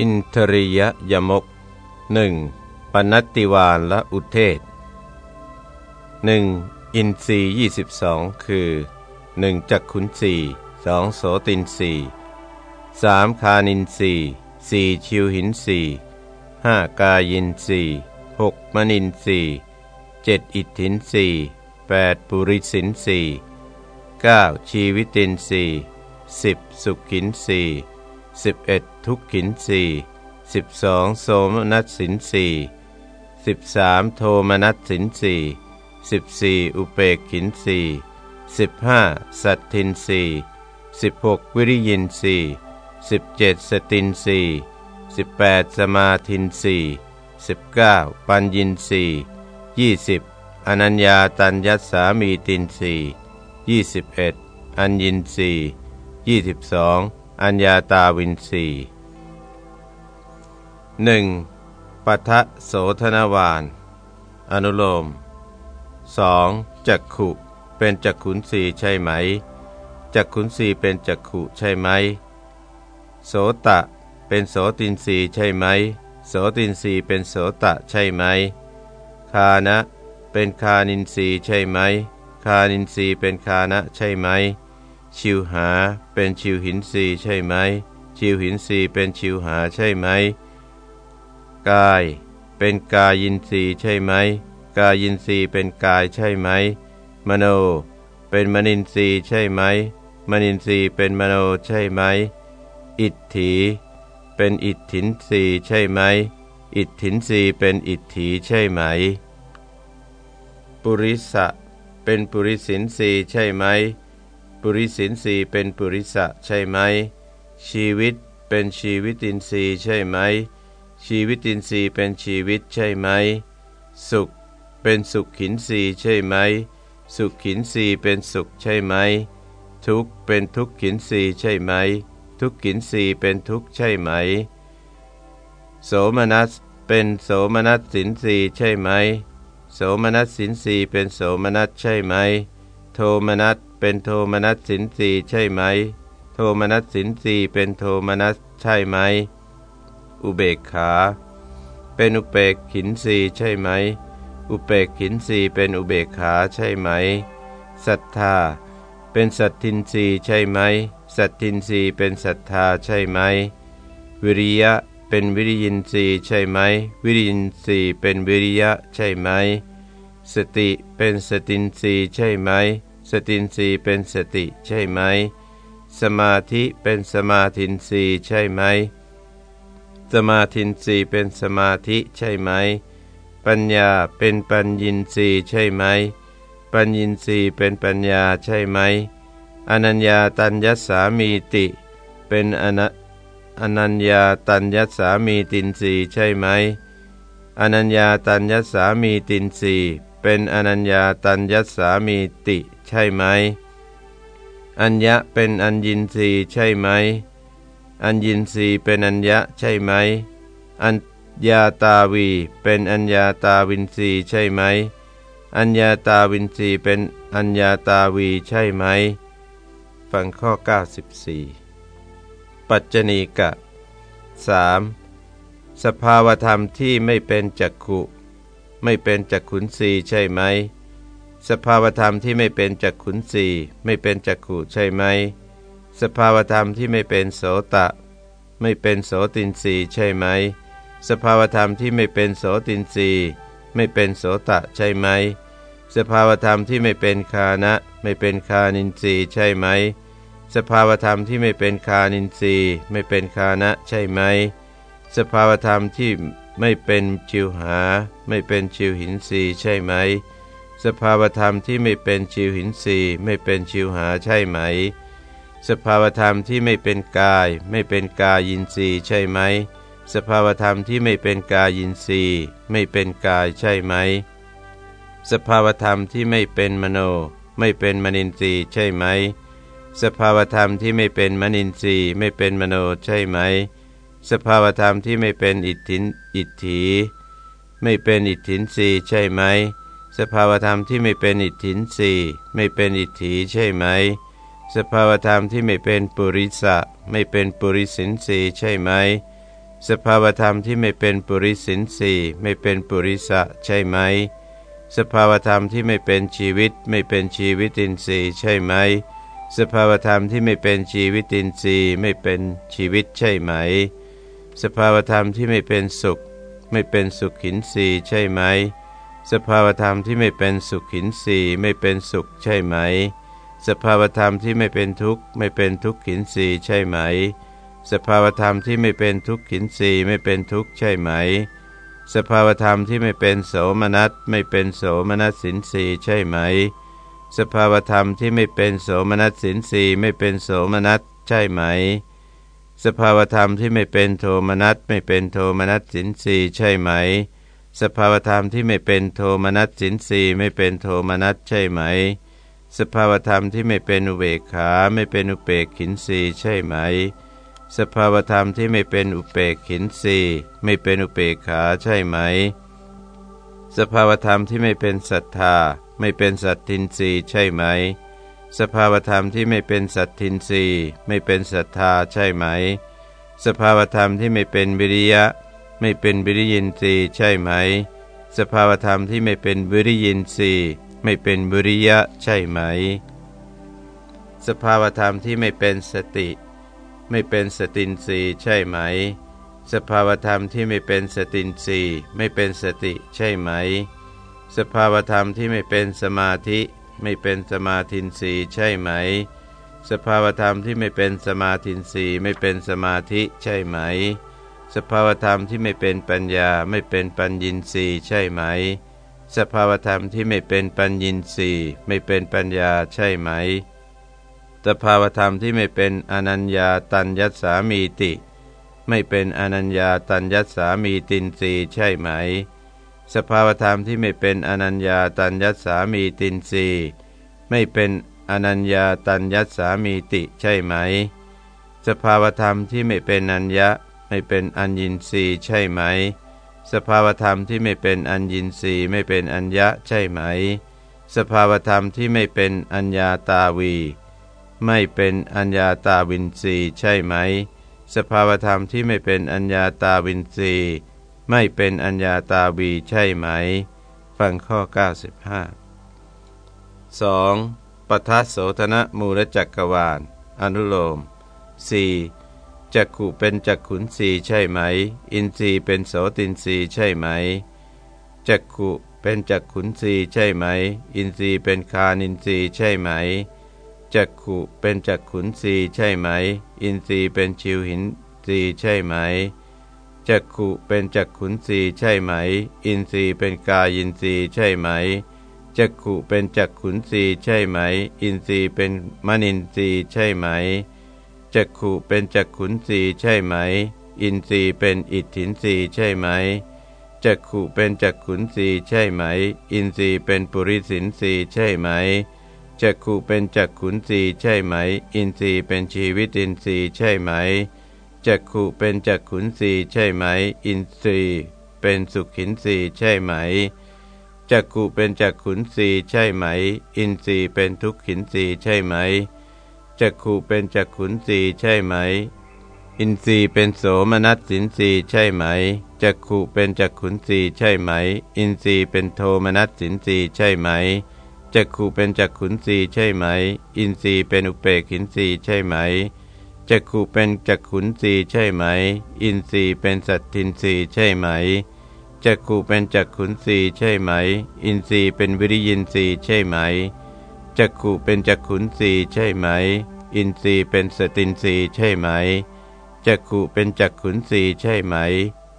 อินทริยยมกหนึ่งปนัตติวานและอุเทศหนึ่งอินทรียี่สิบสองคือหนึ่งจักขุนสีสองโสตินสีสามคานินสีสี่ชิวหินสีห้ากายินสีหกมนินสีเจ็ดอิทธินสีแปดปุริสินสีเก้าชีวิตินสีสิบสุขินสีสิบเอ็ด ทุกขินสีสิบสองโสมนัสสินสีสิบสามโทมนัสสินสีสิบสี่อุเปกขินสีสิบห้าสัตทินสีสิบหกวิริยินสีสิบเจ็ดสตินสีสิบแปดสมาทินสีสิบเก้าปัญญินสียี่สิบอนัญญาตัญญัสสามีตินสียี่สิบเอ็ดอัญญินสียี่สิบสอง อัญญาตาวินสีหนึ่งปัทะโสธนวาน อนุโลม 2. จักขุเป็นจักขุนสีใช่ไหม จักขุนสีเป็นจักขุใช่ไหม โสตะ เป็นโสตินสีใช่ไหม โสตินสีเป็นโสตะใช่ไหม คานะ เป็นคานินสีใช่ไหม คานินสีเป็นคานะใช่ไหม ชิวหาเป็นชิวหินสีใช่ไหม ชิวหินสีเป็นชิวหาใช่ไหม กาย เป็นกายินสีใช่ไหม กายินทรีเป็นกายใช่ไหม มโน เป็นมนินทรีใช่ไหม มนินทรีเป็นมโนใช่ไหม อิทธิ เป็นอิทธินทรีใช่ไหม อิทธินทรีเป็นอิทธิใช่ไหม ปุริสะ เป็นปุริสินทรีใช่ไหม ปุริสินทรีเป็นปุริสะใช่ไหม ชีวิตเป็นชีวิตินทรีย์ใช่ไหม ชีวิตินทรีย์เป็นชีวิตใช่ไหม สุขเป็นสุขขินสีใช่ไหม สุขขินสีเป็นสุขใช่ไหม ทุกเป็นทุกขินสีใช่ไหม ทุกขินสีเป็นทุกใช่ไหม โสมนัสเป็นโสมนัสสินสีใช่ไหม โสมนัสสินสีเป็นโสมนัสใช่ไหม โทมนัส เป็นโทมนัสสินสีใช่ไหม โทมนัสสินสีเป็นโทมนัสใช่ไหม อุเบกขา เป็นอุเบกขินสีใช่ไหม อุเบกขินสีเป็นอุเบกขาใช่ไหม ศรัทธา เป็นสัตทินรีใช่ไหม สัตทินรีเป็นศรัทธาใช่ไหม วิริยะเป็นวิริยินทรีย์ใช่ไหม วิริยินทรีย์เป็นวิริยะใช่ไหม สติเป็นสตินรีใช่ไหม สตินรีเป็นสติใช่ไหม สมาธิเป็นสมาธินรีใช่ไหม สมาธินรีเป็นสมาธิใช่ไหม ปัญญาเป็นปัญญินรีใช่ไหม ปัญญินรีเป็นปัญญาใช่ไหม อนัญญาตัญญสามีติ เป็นอนัอนัญญาตัญญสามีตินรีใช่ไหม อนัญญาตัญญสามีตินรีเป็นอนัญญาตัญญสามีติ ใช่ไหม อัญญะเป็นอัญญินทรีย์ใช่ไหม อัญญินทรีย์เป็นอัญญะใช่ไหม อันยาตาวีเป็นอัญญาตาวินสีใช่ไหม อัญญาตาวินสีเป็นอัญญาตาวีใช่ไหม ฟังข้อ 94 ปัจจณีกะ 3. สภาวธรรมที่ไม่เป็นจักขุ ไม่เป็นจักขุนสีใช่ไหม สภาวธรรมที่ไม่เป็นจักขุนสีไม่เป็นจักขุใช่ไหม สภาวธรรมที่ไม่เป็นโสตะ ไม่เป็นโสตินสีใช่ไหม สภาวธรรมที่ไม่เป็นโสตินรีไม่เป็นโสตะใช่ไหม สภาวธรรมที่ไม่เป็นคานะ ไม่เป็นคานินทรีใช่ไหม สภาวธรรมที่ไม่เป็นคานินทรีไม่เป็นคานะใช่ไหม สภาวธรรมที่ไม่เป็นชิวหา ไม่เป็นชิวหินทรีใช่ไหม สภาวธรรมที่ไม่เป็นชิวหินทรีไม่เป็นชิวหาใช่ไหม สภาวธรรมที่ไม่เป็นกาย ไม่เป็นกายินทรีใช่ไหม สภาวธรรมที่ไม่เป็นกายินทรีไม่เป็นกายใช่ไหม สภาวธรรมที่ไม่เป็นมโน ไม่เป็นมนินทรีย์ใช่ไหม สภาวธรรมที่ไม่เป็นมนินทรีย์ไม่เป็นมโนใช่ไหม สภาวธรรมที่ไม่เป็นอิทธินอิทธิไม่เป็นอิทธินรีใช่ไหม สภาวธรรมที่ไม่เป็นอิทธินรีไม่เป็นอิทธิใช่ไหม สภาวธรรมที่ไม่เป็นปุริสะไม่เป็นปุริสินรีใช่ไหม สภาวธรรมที่ไม่เป็นปุริสินสีไม่เป็นปุริสะใช่ไหม สภาวธรรมที่ไม่เป็นชีวิตไม่เป็นชีวิตินทรีย์ใช่ไหม สภาวธรรมที่ไม่เป็นชีวิตินทรีย์ไม่เป็นชีวิตใช่ไหม สภาวธรรมที่ไม่เป็นสุข ไม่เป็นสุขขินสีใช่ไหม สภาวธรรมที่ไม่เป็นสุขขินสีไม่เป็นสุขใช่ไหม สภาวธรรมที่ไม่เป็นทุกข์ไม่เป็นทุกข์ขินสีใช่ไหม สภาวธรรมที่ไม่เป็นทุกขินสีไม่เป็นทุกข์ใช่ไหม สภาวธรรมที่ไม่เป็นโสมนัสไม่เป็นโสมนัสสินสีใช่ไหม สภาวธรรมที่ไม่เป็นโสมนัสสินสีไม่เป็นโสมนัสใช่ไหม สภาวธรรมที่ไม่เป็นโทมนัสไม่เป็นโทมนัสสินสีใช่ไหม สภาวธรรมที่ไม่เป็นโทมนัสสินสีไม่เป็นโทมนัสใช่ไหม สภาวธรรมที่ไม่เป็นอุเบกขาไม่เป็นอุเบกขินสีใช่ไหม สภาวธรรมที่ไม่เป็นอุเปกขินสีไม่เป็นอุเปกขาใช่ไหม สภาวธรรมที่ไม่เป็นศรัทธา ไม่เป็นสัตทินรีใช่ไหม สภาวธรรมที่ไม่เป็นสัตทินรีไม่เป็นศรัทธาใช่ไหม สภาวธรรมที่ไม่เป็นวิริยะ ไม่เป็นวิริยินทรีย์ใช่ไหม สภาวธรรมที่ไม่เป็นวิริยินทรีย์ไม่เป็นวิริยะใช่ไหม สภาวธรรมที่ไม่เป็นสติ ไม่เป็นสตินสีใช่ไหม สภาวธรรมที่ไม่เป็นสตินสีไม่เป็นสติใช่ไหม สภาวธรรมที่ไม่เป็นสมาธิไม่เป็นสมาธินสีใช่ไหม สภาวธรรมที่ไม่เป็นสมาธินสีไม่เป็นสมาธิใช่ไหม สภาวธรรมที่ไม่เป็นปัญญาไม่เป็นปัญญินสีใช่ไหม สภาวธรรมที่ไม่เป็นปัญญินสีไม่เป็นปัญญาใช่ไหม สภาวธรรมที่ไม่เป็นอนัญญาตัญญสามีติ ไม่เป็นอนัญญาตัญญสามีตินรีใช่ไหม สภาวธรรมที่ไม่เป็นอนัญญาตัญญสามีตินรีไม่เป็นอนัญญาตัญญสามีติใช่ไหม สภาวธรรมที่ไม่เป็นอัญญะ ไม่เป็นอัญญินรีใช่ไหม สภาวธรรมที่ไม่เป็นอัญญินรีไม่เป็นอัญญะใช่ไหม สภาวธรรมที่ไม่เป็นอัญญาตาวี ไม่เป็นอัญญาตาวินสีใช่ไหม สภาวธรรมที่ไม่เป็นอัญญาตาวินสีไม่เป็นอัญญาตาวีใช่ไหม ฟังข้อ 95 2. ปทัสโสธนมูลจักกวาลอนุโลม 4. จักขุเป็นจักขุนสีใช่ไหม อินทรีย์เป็นโสตินทรีใช่ไหม จักขุเป็นจักขุนสีใช่ไหม อินทรีย์เป็นคานินทรีย์ใช่ไหม จักขุเป็นจักขุนสีใช่ไหม อินทรีย์เป็นชิวหินสีใช่ไหม จักขุเป็นจักขุนสีใช่ไหม อินทรีย์เป็นกายินทรีย์ใช่ไหมจักขุเป็นจักขุนสีใช่ไหม อินทรีย์เป็นมณินทรีย์ใช่ไหม จักขุเป็นจักขุนสีใช่ไหม อินทรีย์เป็นอิทธินสีใช่ไหมจักขุเป็นจักขุนสีใช่ไหม อินทรีย์เป็นปุริสินสีใช่ไหมจักขุเป็นจักขุนสีใช่ไหม อินทรีย์เป็นชีวิตินทรีย์ใช่ไหมจักขุเป็นจักขุนสีใช่ไหม อินทรีย์เป็นสุขินสีใช่ไหมจักขุเป็นจักขุนสีใช่ไหม อินทรีย์เป็นทุกขินสีใช่ไหม จักขุเป็นจักขุนสีใช่ไหม อินทรีย์เป็นโสมนัสสินสีใช่ไหมจักขุเป็นจักขุนสีใช่ไหม อินทรีย์เป็นโทมนัสสินสีใช่ไหมจักขูเป็นจักขุนสีใช่ไหม อินทรีย์เป็นอุเปกินสีใช่ไหมจักขูเป็นจักขุนสีใช่ไหม อินทรีย์เป็นสัตทินสีใช่ไหมจักขูเป็นจักขุนสีใช่ไหม อินทรีย์เป็นวิริยินสีใช่ไหม จักขูเป็นจักขุนสีใช่ไหม อินทรีย์เป็นสตินสีใช่ไหมจักขูเป็นจักขุนสีใช่ไหม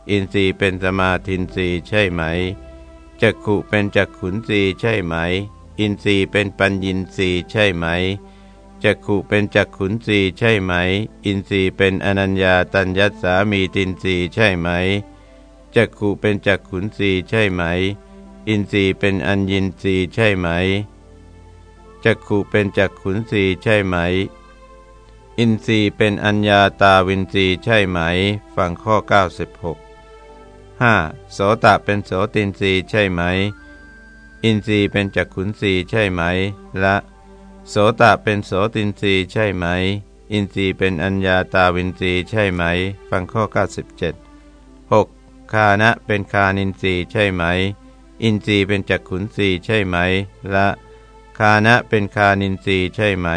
อินทรีย์เป็นสมาธินสีใช่ไหมจักขูเป็นจักขุนสีใช่ไหม อินทรีย์เป็นปัญญินทรีใช่ไหมจักขุเป็นจักขุนทรีใช่ไหม อินทรีย์เป็นอนัญญาตัญญัสสามีตินทรีใช่ไหมจักขุเป็นจักขุนทรีใช่ไหม อินทรีย์เป็นอัญญินทรีใช่ไหม จักขุเป็นจักขุนทรีใช่ไหม อินทรีย์เป็นอัญญาตาวินทรีย์ใช่ไหม ฟังข้อ 96 5. โสตะเป็นโสตินทรีย์ใช่ไหม อินทรีย์เป็นจักขุนทรีย์ใช่ไหม ละ โสตะเป็นโสตินทรีย์ใช่ไหม อินทรีย์เป็นอัญญาตาวินทรีย์ใช่ไหม ฟังข้อ 97 6. ฆานะเป็นฆานินทรีย์ใช่ไหม อินทรีย์เป็นจักขุนทรีย์ใช่ไหม ละ ฆานะเป็นฆานินทรีย์ใช่ไหม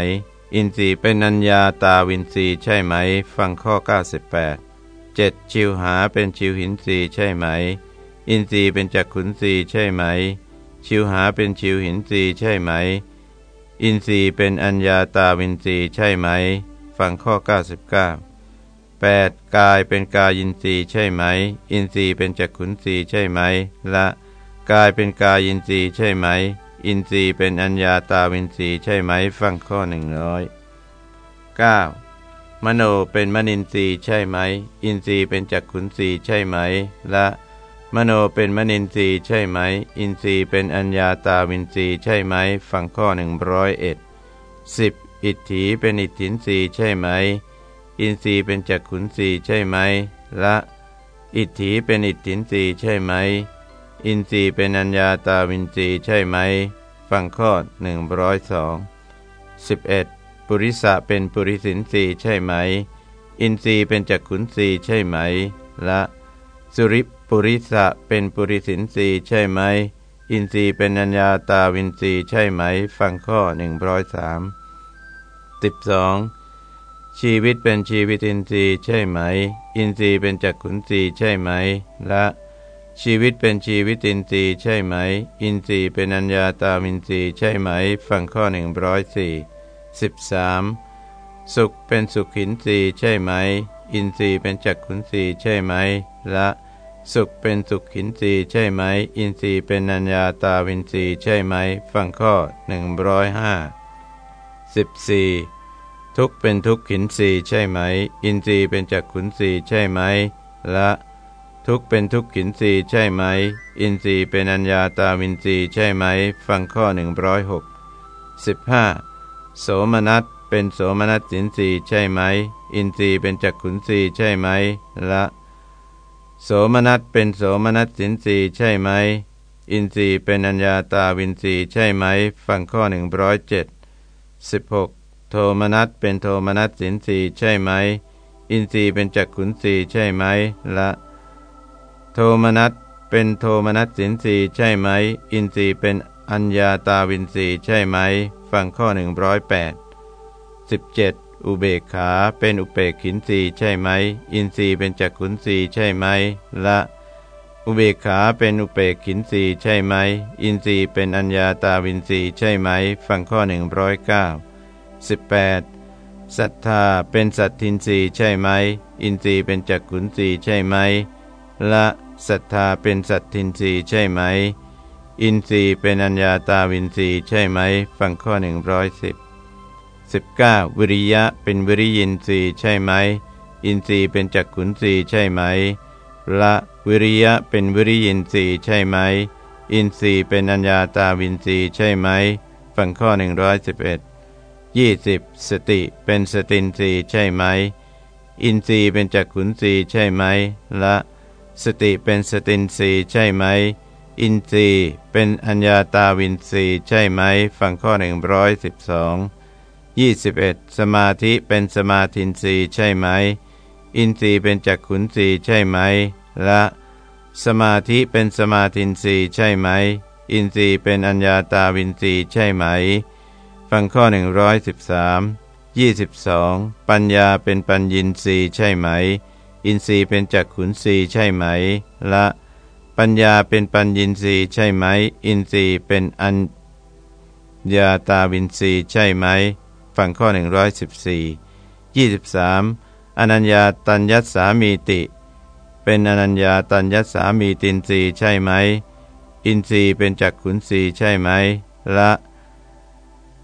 อินทรีย์เป็นอัญญาตาวินทรีย์ใช่ไหม ฟังข้อ 98 7. ชิวหาเป็นชิวหินทรีย์ใช่ไหม อินทรีย์เป็นจักขุนทรีย์ใช่ไหม ชิวหาเป็นชิวหินทรีย์ใช่ไหม อินทรีย์เป็นอัญญาตาวินทรีย์ใช่ไหม ฟังข้อ 99 8. กายเป็นกายินทรีย์ใช่ไหม อินทรีย์เป็นจักขุนทรีย์ใช่ไหม ละ กายเป็นกายินทรีย์ใช่ไหม อินทรีย์เป็นอัญญาตาวินทรีย์ใช่ไหมฟังข้อหนึ่งร้อยเก้ามโนเป็นมนินทรีย์ใช่ไหม อินทรีย์เป็นจักขุนทรีย์ใช่ไหม ละ มโนเป็นมนินทรีย์ใช่ไหม อินทรีย์เป็นอัญญาตาวินทรีย์ใช่ไหม ฟังข้อหนึ่งร้อยเอ็ดสิบอิทธิเป็นอิทธินทรีย์ใช่ไหม อินทรีย์เป็นจักขุนทรีย์ใช่ไหม ละ อิทธิเป็นอิทธินทรีย์ใช่ไหม อินทรีย์เป็นอัญญาตาวินทรีย์ใช่ไหม ฟังข้อหนึ่งร้อยสองสิบเอ็ดปุริสะเป็นปุริสินทรีย์ใช่ไหม อินทรีย์เป็นจักขุนทรีย์ใช่ไหม ละ สุริปุริสะเป็นปุริสินทรีย์ใช่ไหม อินทรีย์เป็นอัญญาตาวินทรีย์ใช่ไหม ฟังข้อหนึ่งร้อยสามสิบสองชีวิตเป็นชีวิตินทรีย์ใช่ไหม อินทรีย์เป็นจักขุนทรีย์ใช่ไหม ละ ชีวิตเป็นชีวิตอินทรีย์ใช่ไหม อินทรีย์เป็นอัญญาตามินทรีย์ใช่ไหม ฟังข้อหนึ่งร้อยสี่สิบสามสุขเป็นสุขินทรีย์ใช่ไหม อินทรีย์เป็นจักขุนทรีย์ใช่ไหม ละ สุขเป็นสุขินทรีย์ใช่ไหม อินทรีย์เป็นอัญญาตาวินทรีย์ใช่ไหม ฟังข้อหนึ่งร้อยห้าสิบสี่ทุกเป็นทุกขินสีใช่ไหม อินทรีย์เป็นจักขุนสีใช่ไหม ละ ทุกเป็นทุกขินสีใช่ไหม อินทรีย์เป็นอัญญาตาวินทรีย์ใช่ไหม ฟังข้อ 106 15. โสมนัสเป็นโสมนัสสินสีใช่ไหม อินทรีย์เป็นจักขุนสีใช่ไหม ละ โสมนัสเป็นโสมนัสสินสีใช่ไหม อินทรีย์เป็นอัญญาตาวินทรีย์ใช่ไหม ฟังข้อ 107 16 โทมนัสเป็นโทมนัสสินสีใช่ไหม อินทรีย์เป็นจักขุนสีใช่ไหม ละ โทมนัสเป็นโทมนัสสินสีใช่ไหม อินทรีย์เป็นอัญญาตาวินสีใช่ไหม ฟังข้อ 108 17. อุเบกขาเป็นอุเบกขินสีใช่ไหม อินทรีย์เป็นจักขุนสีใช่ไหม ละ อุเบกขาเป็นอุเบกขินสีใช่ไหม อินทรีย์เป็นอัญญาตาวินสีใช่ไหม ฟังข้อ 109 18. ศรัทธาเป็นสัตทินรีใช่ไหม อินทรีย์เป็นจักขุนรีใช่ไหม ละ ศรัทธาเป็นสัตทินรีใช่ไหม อินทรีย์เป็นอัญญาตาวินทรีย์ใช่ไหม ฟังข้อ 110 19. วิริยะเป็นวิริยินทรีย์ใช่ไหม อินทรีย์เป็นจักขุนรีใช่ไหม ละวิริยะเป็นวิริยินทรีย์ใช่ไหม อินทรีย์เป็นอัญญาตาวินทรีย์ใช่ไหม ฟังข้อ 111ยี่สิบสติเป็นสตินรีใช่ไหม อินทรีย์เป็นจักขุนรีใช่ไหม ละ สติเป็นสตินรีใช่ไหม อินทรีย์เป็นอัญญาตาวินทรีใช่ไหม ฟังข้อหนึ่งร้อยสิบสองยี่สิบเอ็ดสมาธิเป็นสมาธินรีใช่ไหม อินทรีย์เป็นจักขุนรีใช่ไหม ละ สมาธิเป็นสมาธินรีใช่ไหม อินทรีย์เป็นอัญญาตาวินทรีใช่ไหม ฟังข้อ113 22ปัญญาเป็นปัญญินทรีใช่ไหม อินทรีย์เป็นจักขุนทรีย์ใช่ไหม ละ ปัญญาเป็นปัญญินทรีย์ใช่ไหม อินทรีย์เป็นอัญญาตาวินทรีย์ใช่ไหมฟังข้อ 114 23 อนัญญาตัญญัสสามีติ เป็นอนัญญาตัญญัสสามีตินทรีย์ใช่ไหม อินทรีย์เป็นจักขุนทรีย์ใช่ไหม ละ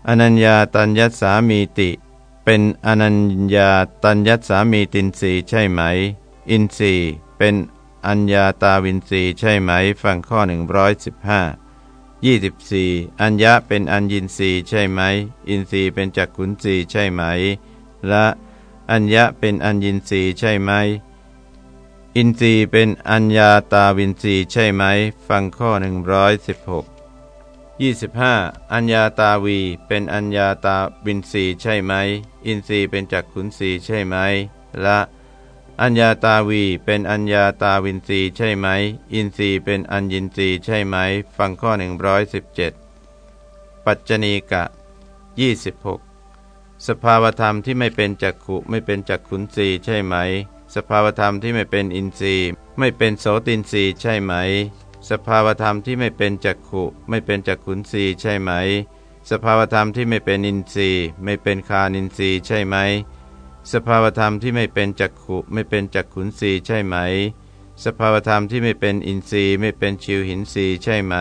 อนัญญาตัญญัสามีติ เป็นอนัญญาตัญญัสามีตินสีใช่ไหม อินสีเป็นอัญญาตาวินสีใช่ไหม ฟังข้อ 115 24 อัญญะเป็นอัญญินสีใช่ไหม อินสีเป็นจักขุนสีใช่ไหม และอัญญะเป็นอัญญินสีใช่ไหม อินทรีย์เป็นอัญญาตาวินทรีย์ใช่ไหม ฟังข้อ 116 25. อัญญาตาวี เป็นอัญญาตาบินสีใช่ไหม อินทรีย์เป็นจักขุนสีใช่ไหมละอัญญาตาวี เป็นอัญญาตาวินรีใช่ไหม อินทรีย์เป็นอัญญินทรีย์ใช่ไหม ฟังข้อ 117 ปัจจณีกะ 26 สภาวธรรมที่ไม่เป็นจักขุไม่เป็นจักขุนรีใช่ไหม สภาวธรรมที่ไม่เป็นอินทรีย์ ไม่เป็นโสตินทรีย์ใช่ไหม สภาวธรรมที่ไม่เป็นจักขุไม่เป็นจักขุนรีใช่ไหม สภาวธรรมที่ไม่เป็นอินทรีย์ ไม่เป็นคานินทรีย์ใช่ไหม สภาวธรรมที่ไม่เป็นจักขุไม่เป็นจักขุนสีใช่ไหม สภาวธรรมที่ไม่เป็นอินทรีย์ไม่เป็นชิวหินสีใช่ไหม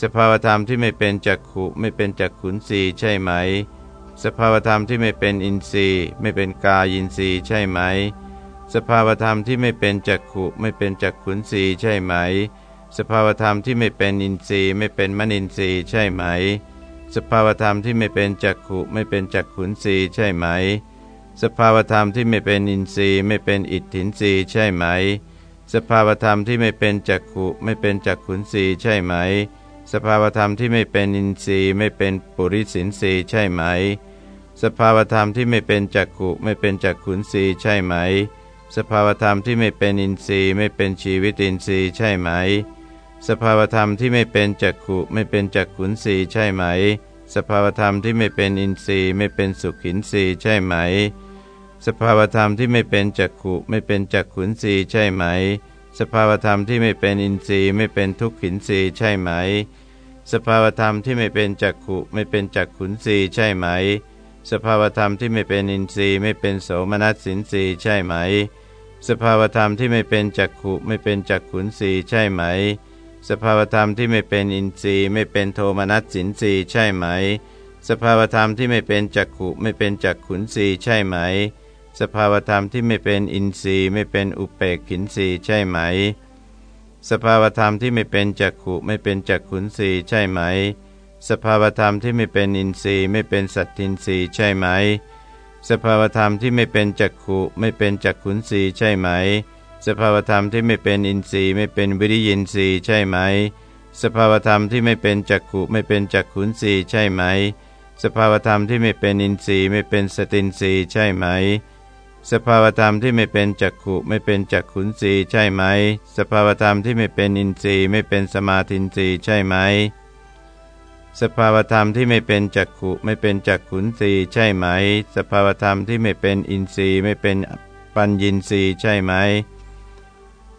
สภาวธรรมที่ไม่เป็นจักขุไม่เป็นจักขุนสีใช่ไหม สภาวธรรมที่ไม่เป็นอินทรีย์ไม่เป็นกายินทรีย์ใช่ไหม สภาวธรรมที่ไม่เป็นจักขุไม่เป็นจักขุนสีใช่ไหม สภาวธรรมที่ไม่เป็นอินทรีย์ไม่เป็นมนินทรีย์ใช่ไหม สภาวธรรมที่ไม่เป็นจักขุไม่เป็นจักขุนสีใช่ไหม สภาวธรรมที่ไม่เป็นอินทรีย์ไม่เป็นอิทธินทรีย์ใช่ไหม สภาวธรรมที่ไม่เป็นจักขุไม่เป็นจักขุนทรีย์ใช่ไหม สภาวธรรมที่ไม่เป็นอินทรีย์ไม่เป็นปุริสินทรีย์ใช่ไหม สภาวธรรมที่ไม่เป็นจักขุไม่เป็นจักขุนทรีย์ใช่ไหม สภาวธรรมที่ไม่เป็นอินทรีย์ไม่เป็นชีวิตินทรีย์ใช่ไหม สภาวธรรมที่ไม่เป็นจักขุไม่เป็นจักขุนทรีใช่ไหม สภาวธรรมที่ไม่เป็นอินทรีย์ไม่เป็นสุขินทรีย์ใช่ไหม สภาวธรรมที่ไม่เป็นจักขุไม่เป็นจักขุนสีใช่ไหม สภาวธรรมที่ไม่เป็นอินทรีย์ไม่เป็นทุกขินสีใช่ไหม สภาวธรรมที่ไม่เป็นจักขุไม่เป็นจักขุนสีใช่ไหม สภาวธรรมที่ไม่เป็นอินทรีย์ไม่เป็นโสมนัสสินสีใช่ไหม สภาวธรรมที่ไม่เป็นจักขุไม่เป็นจักขุนสีใช่ไหม สภาวธรรมที่ไม่เป็นอินทรีย์ ไม่เป็นโทมนัสสินสีใช่ไหม สภาวธรรมที่ไม่เป็นจักขุไม่เป็นจักขุนสีใช่ไหม สภาวธรรมที่ไม่เป็นอินทรีย์ ไม่เป็นอุเปกขินทรีย์ใช่ไหม สภาวธรรมที่ไม่เป็นจักขุไม่เป็นจักขุนทรีย์ใช่ไหม สภาวธรรมที่ไม่เป็นอินทรีย์ ไม่เป็นสัตทินทรีย์ใช่ไหม สภาวธรรมที่ไม่เป็นจักขุไม่เป็นจักขุนทรีย์ใช่ไหม สภาวธรรมที่ไม่เป็นอินทรีย์ไม่เป็นวิริยินทรีย์ใช่ไหม สภาวธรรมที่ไม่เป็นจักขุไม่เป็นจักขุนทรีย์ใช่ไหม สภาวธรรมที่ไม่เป็นอินทรีย์ไม่เป็นสตินทรีย์ใช่ไหม สภาวธรรมที่ไม่เป็นจักขุไม่เป็นจักขุนสีย์ใช่ไหม สภาวธรรมที่ไม่เป็นอินทรีย์ไม่เป็นสมาธินทรีย์ใช่ไหม สภาวธรรมที่ไม่เป็นจักขุไม่เป็นจักขุนสีย์ใช่ไหม สภาวธรรมที่ไม่เป็นอินทรีย์ไม่เป็นปัญญินทรีย์ใช่ไหม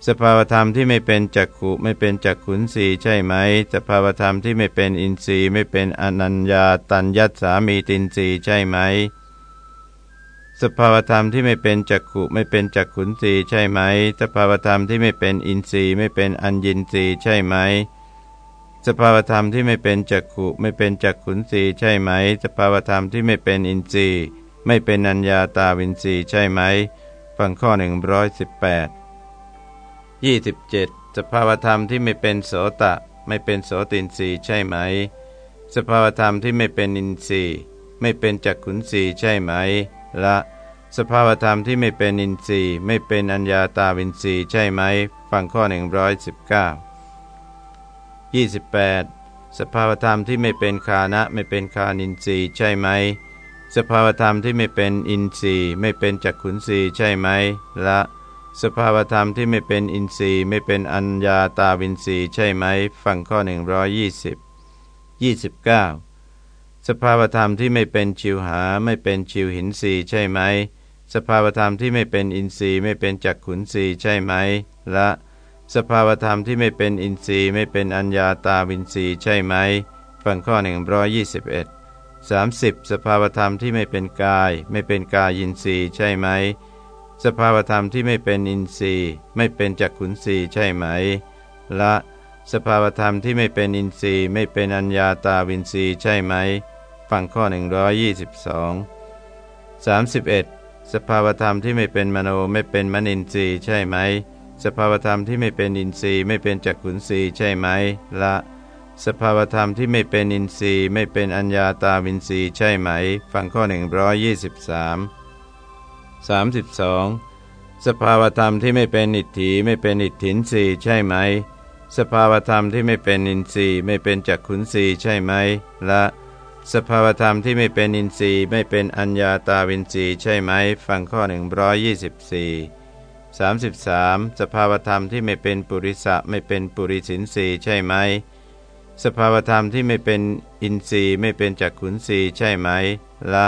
สภาวธรรมที่ไม่เป็นจักขุไม่เป็นจักขุนสีใช่ไหม สภาวธรรมที่ไม่เป็นอินทรีย์ไม่เป็นอนัญญาตัญญัตสามีตินทรีย์ใช่ไหม สภาวธรรมที่ไม่เป็นจักขุไม่เป็นจักขุนสีใช่ไหม สภาวธรรมที่ไม่เป็นอินทรีย์ไม่เป็นอัญญินทรีย์ใช่ไหมสภาวธรรมที่ไม่เป็นจักขุไม่เป็นจักขุนสีใช่ไหม สภาวธรรมที่ไม่เป็นอินทรีย์ ไม่เป็นอัญญาตาวินทรีย์ใช่ไหม ฟังข้อ118 27 สภาวธรรมที่ไม่เป็นโสตะ ไม่เป็นโสตินรีใช่ไหม สภาวธรรมที่ไม่เป็นอินทรีย์ ไม่เป็นจักขุนสีใช่ไหม ละ สภาวธรรมที่ไม่เป็นอินทรีย์ ไม่เป็นอัญญาตาวินทรีย์ใช่ไหม ฟังข้อ 119 28 สภาวธรรมที่ไม่เป็นคานะไม่เป็นคานินทรีย์ใช่ไหม สภาวธรรมที่ไม่เป็นอินทรีย์ ไม่เป็นจักขุนทรีใช่ไหม ละ สภาวธรรมที่ไม่เป็นอินทรีย์ไม่เป็นอัญญาตาวินทรีย์ใช่ไหม ฟังข้อ 120 29 สภาวธรรมที่ไม่เป็นชิวหาไม่เป็นชิวหินสีใช่ไหม สภาวธรรมที่ไม่เป็นอินทรีย์ไม่เป็นจักขุนสีใช่ไหม ละ สภาวธรรมที่ไม่เป็นอินทรีย์ไม่เป็นอัญญาตาวินสีใช่ไหม ฟังข้อ 121 30 สภาวธรรมที่ไม่เป็นกาย ไม่เป็นกายินทรีย์ใช่ไหม สภาวธรรมที่ไม่เป็นอินทรีย์ ไม่เป็นจักขุนสีใช่ไหม ละสภาวธรรมที่ไม่เป็นอินทรีย์ ไม่เป็นอัญญาตาวินสีใช่ไหม ฟังข้อ 122 31 สภาวธรรมที่ไม่เป็นมโนไม่เป็นมนินทรีย์ใช่ไหม สภาวธรรมที่ไม่เป็นอินทรีย์ ไม่เป็นจักขุนทรีย์ใช่ไหม ละ สภาวธรรมที่ไม่เป็นอินทรีย์ ไม่เป็นอัญญาตาวินทรีย์ใช่ไหม ฟังข้อ 123 32 สภาวธรรมที่ไม่เป็นอิทธิไม่เป็นอิทธินรีใช่ไหม สภาวธรรมที่ไม่เป็นอินทรีย์ไม่เป็นจักขุนรีใช่ไหมละสภาวธรรมที่ไม่เป็นอินทรีย์ไม่เป็นอัญญาตาวินทรีย์ใช่ไหม ฟังข้อ 124 33. สภาวธรรมที่ไม่เป็นปุริสะไม่เป็นปุริสินสีใช่ไหม สภาวธรรมที่ไม่เป็นอินทรีย์ไม่เป็นจักขุนสีใช่ไหม ละ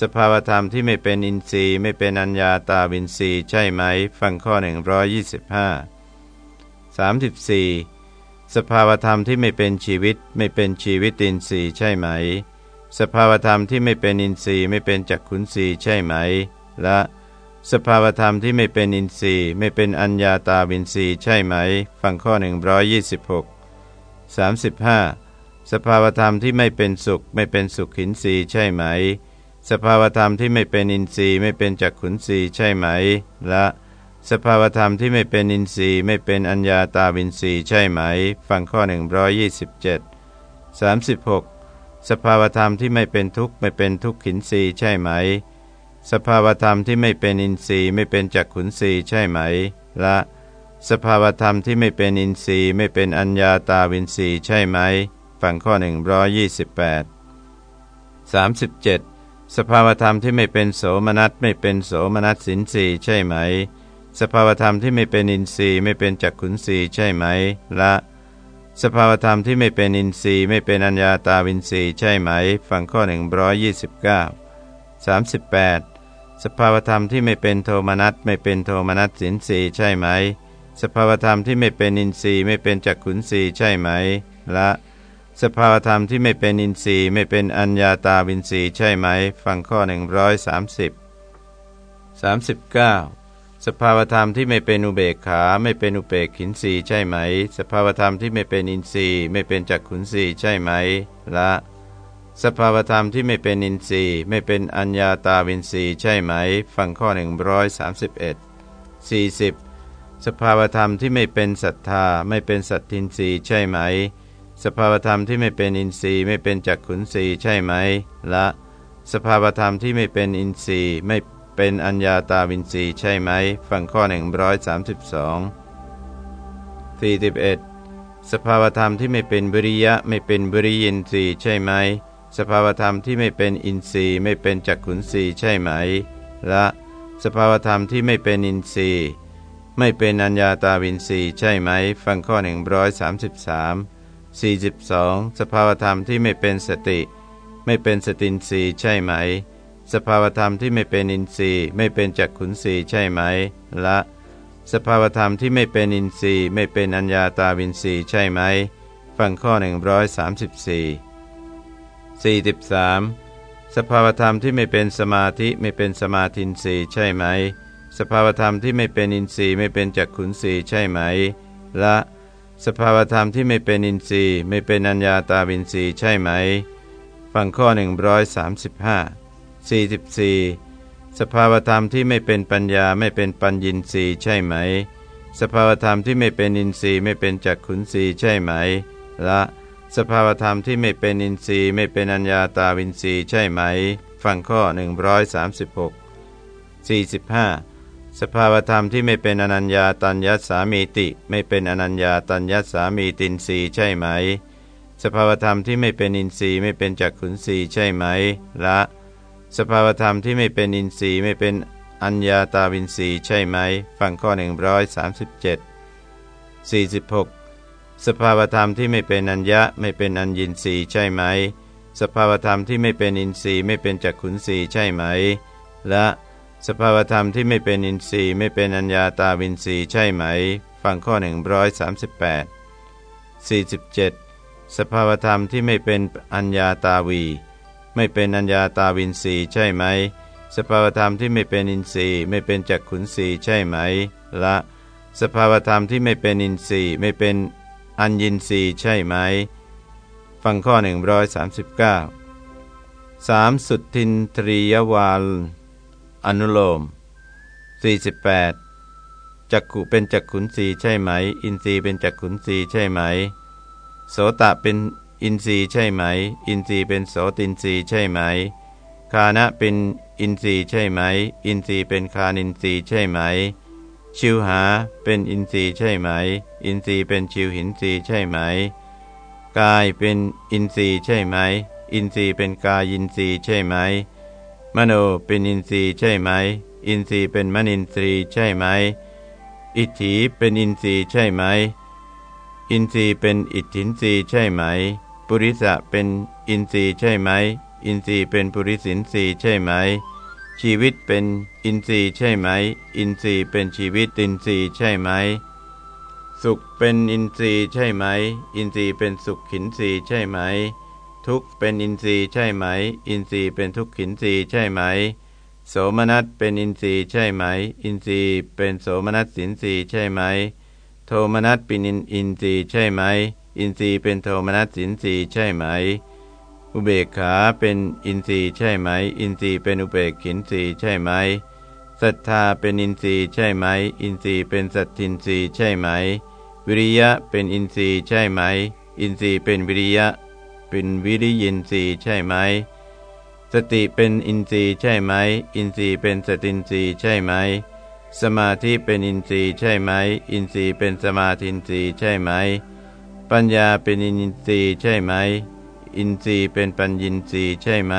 สภาวธรรมที่ไม่เป็นอินทรีย์ไม่เป็นอัญญาตาวินสีย์ใช่ไหม ฟังข้อ 125 34. สภาวธรรมที่ไม่เป็นชีวิตไม่เป็นชีวิตอินทรีย์ใช่ไหม สภาวธรรมที่ไม่เป็นอินทรีย์ไม่เป็นจักขุนสีย์ใช่ไหม และ สภาวธรรมที่ไม่เป็นอินทรีย์ไม่เป็นอัญญาตาวินทรีย์ใช่ไหม ฟังข้อ 126 35. สภาวธรรมที่ไม่เป็นสุขไม่เป็นสุขขินทรีย์ใช่ไหม สภาวธรรมที่ไม่เป็นอินทรีย์ไม่เป็นจักขุนทรีย์ใช่ไหมและ สภาวธรรมที่ไม่เป็นอินทรีย์ไม่เป็นอัญญาตาวินทรีย์ใช่ไหม ฟังข้อ 127 36. สภาวธรรมที่ไม่เป็นทุกข์ไม่เป็นทุกขินทรีย์ใช่ไหม สภาวธรรมที่ไม่เป็นอินทรีย์ไม่เป็นจักขุนทรีย์ใช่ไหม ละ สภาวธรรมที่ไม่เป็นอินทรีย์ไม่เป็นอัญญาตาวินทรีย์ใช่ไหมฝั่งข้อ 128 37 สภาวธรรมที่ไม่เป็นโสมนัสไม่เป็นโสมนัสสินทรีใช่ไหม สภาวธรรมที่ไม่เป็นอินทรีย์ไม่เป็นจักขุนทรีใช่ไหม ละ สภาวธรรมที่ไม่เป็นอินทรีย์ไม่เป็นอัญญาตาวินทรีย์ใช่ไหมฝั่งข้อ 129 38. สภาวธรรมที่ไม่เป็นโทมนัสไม่เป็นโทมนัสสินสีใช่ไหม สภาวธรรมที่ไม่เป็นอินทรีย์ไม่เป็นจักขุนสีใช่ไหม ละ สภาวธรรมที่ไม่เป็นอินทรีย์ไม่เป็นอัญญาตาวินทรีย์ใช่ไหม ฟังข้อ 130 39. สภาวธรรมที่ไม่เป็นอุเบกขาไม่เป็นอุเบกขินสีใช่ไหม สภาวธรรมที่ไม่เป็นอินทรีย์ไม่เป็นจักขุนสีใช่ไหมละสภาวธรรมที่ไม่เป็นอินทรีย์ ไม่เป็นอัญญาตาวินทรีย์ใช่ไหม ฟังข้อ 131 40 สภาวธรรมที่ไม่เป็นศรัทธาไม่เป็นสัตทินทรีย์ใช่ไหม สภาวธรรมที่ไม่เป็นอินทรีย์ไม่เป็นจักขุนทรีย์ใช่ไหมละ สภาวธรรมที่ไม่เป็นอินทรีย์ไม่เป็นอัญญาตาวินทรีย์ใช่ไหม ฟังข้อ 132 41 สภาวธรรมที่ไม่เป็นบริยะไม่เป็นบริยินทรีย์ใช่ไหม สภาวธรรมที่ไม่เป็นอินทรีย์ไม่เป็นจักขุนทรีย์ใช่ไหมและ สภาวธรรมที่ไม่เป็นอินทรีย์ ไม่เป็นอัญญาตาวินทรีย์ใช่ไหม ฟังข้อ 133 42 สภาวธรรมที่ไม่เป็นสติ ไม่เป็นสตินทรีย์ใช่ไหม สภาวธรรมที่ไม่เป็นอินทรีย์ไม่เป็นจักขุนทรีย์ใช่ไหมและ สภาวธรรมที่ไม่เป็นอินทรีย์ ไม่เป็นอัญญาตาวินทรีย์ใช่ไหม ฟังข้อ 134 43. สภาวธรรมที่ไม่เป็นสมาธิไม่เป็นสมาธินทรีย์ใช่ไหม สภาวธรรมที่ไม่เป็นอินทรีย์ไม่เป็นจักขุนทรีย์ใช่ไหมและ สภาวธรรมที่ไม่เป็นอินทรีย์ ไม่เป็นอัญญาตาวินทรีย์ใช่ไหม ฟังข้อ 135 44. สภาวธรรมที่ไม่เป็นปัญญาไม่เป็นปัญญินทรีย์ใช่ไหม สภาวธรรมที่ไม่เป็นอินทรีย์ไม่เป็นจักขุนทรีย์ใช่ไหมและ สภาวธรรมที่ไม่เป็นอินทรีย์ไม่เป็นอัญญาตาวินทรีย์ใช่ไหม ฟังข้อ 136 45 สภาวธรรมที่ไม่เป็นอนัญญาตัญญสามีติ ไม่เป็นอนัญญาตัญญสามีตินรีใช่ไหม สภาวธรรมที่ไม่เป็นอินทรีย์ไม่เป็นจักขุนทรีใช่ไหมละ สภาวธรรมที่ไม่เป็นอินทรีย์ไม่เป็นอัญญาตาวินทรีย์ใช่ไหม ฟังข้อ 137 46 สภาวธรรมที่ไม่เป็นอัญญะไม่เป็นอัญญินทรีย์ใช่ไหม สภาวธรรมที่ไม่เป็นอินทรีย์ไม่เป็นจักขุนทรีย์ใช่ไหม และ สภาวธรรมที่ไม่เป็นอินทรีย์ไม่เป็นอัญญาตาวินทรีย์ใช่ไหม ฟังข้อ 138 47 สภาวธรรมที่ไม่เป็นอัญญาตาวี ไม่เป็นอัญญาตาวินทรีย์ใช่ไหม สภาวธรรมที่ไม่เป็นอินทรีย์ไม่เป็นจักขุนทรีย์ใช่ไหมและ สภาวธรรมที่ไม่เป็นอินทรีย์ไม่เป็นอัญญินรีใช่ไหม ฟังข้อ 139 3. สุทินทรียวาล อนุโลม 48. จักขุเป็นจักขุนสีใช่ไหม อินทรีย์เป็นจักขุนสีใช่ไหม โสตะเป็นอินทรีย์ใช่ไหม อินทรีย์เป็นโสตินทรีย์ใช่ไหม คานะเป็นอินทรีย์ใช่ไหม อินทรีย์เป็นคานินทรีย์ใช่ไหม ชิวหาเป็นอินทรีย์ใช่ไหม อินทรีย์เป็นชิวหินทรีย์ใช่ไหม กายเป็นอินทรีย์ใช่ไหม อินทรีย์เป็นกายินทรีย์ใช่ไหม มโนเป็นอินทรีย์ใช่ไหม อินทรีย์เป็นมนินทรีย์ใช่ไหม อิตถีเป็นอินทรีย์ใช่ไหม อินทรีย์เป็นอิตถินทรีย์ใช่ไหม ปุริสะเป็นอินทรีย์ใช่ไหม อินทรีย์เป็นปุริสินทรีย์ใช่ไหม ชีวิตเป็นอินทรีย์ใช่ไหม อินทรีย์เป็นชีวิตินทรีย์ใช่ไหม สุขเป็นอินทรีย์ใช่ไหม อินทรีย์เป็นสุขขินทรีย์ใช่ไหม ทุกข์เป็นอินทรีย์ใช่ไหม อินทรีย์เป็นทุกขินทรีย์ใช่ไหม โสมนัสเป็นอินทรีย์ใช่ไหม อินทรีย์เป็นโสมนัสสินทรีย์ใช่ไหม โทมนัสเป็นอินทรีย์ใช่ไหม อินทรีย์เป็นโทมนัสสินทรีย์ใช่ไหม อุเบกขาเป็นอินทรีย์ใช่ไหม อินทรีย์เป็นอุเบกขินทรีย์ใช่ไหมศรัทธาเป็นอินทรีย์ใช่ไหม อินทรีย์เป็นสัทธินทรีย์ใช่ไหม วิริยะเป็นอินทรีย์ใช่ไหม อินทรีย์เป็นวิริยะ เป็นวิริยินทรีย์ใช่ไหม สติเป็นอินทรีย์ใช่ไหม อินทรีย์เป็นสตินทรีย์ใช่ไหม สมาธิเป็นอินทรีย์ใช่ไหม อินทรีย์เป็นสมาธินทรีย์ใช่ไหม ปัญญาเป็นอินทรีย์ใช่ไหม อินทรีย์เป็นปัญญินทรีย์ใช่ไหม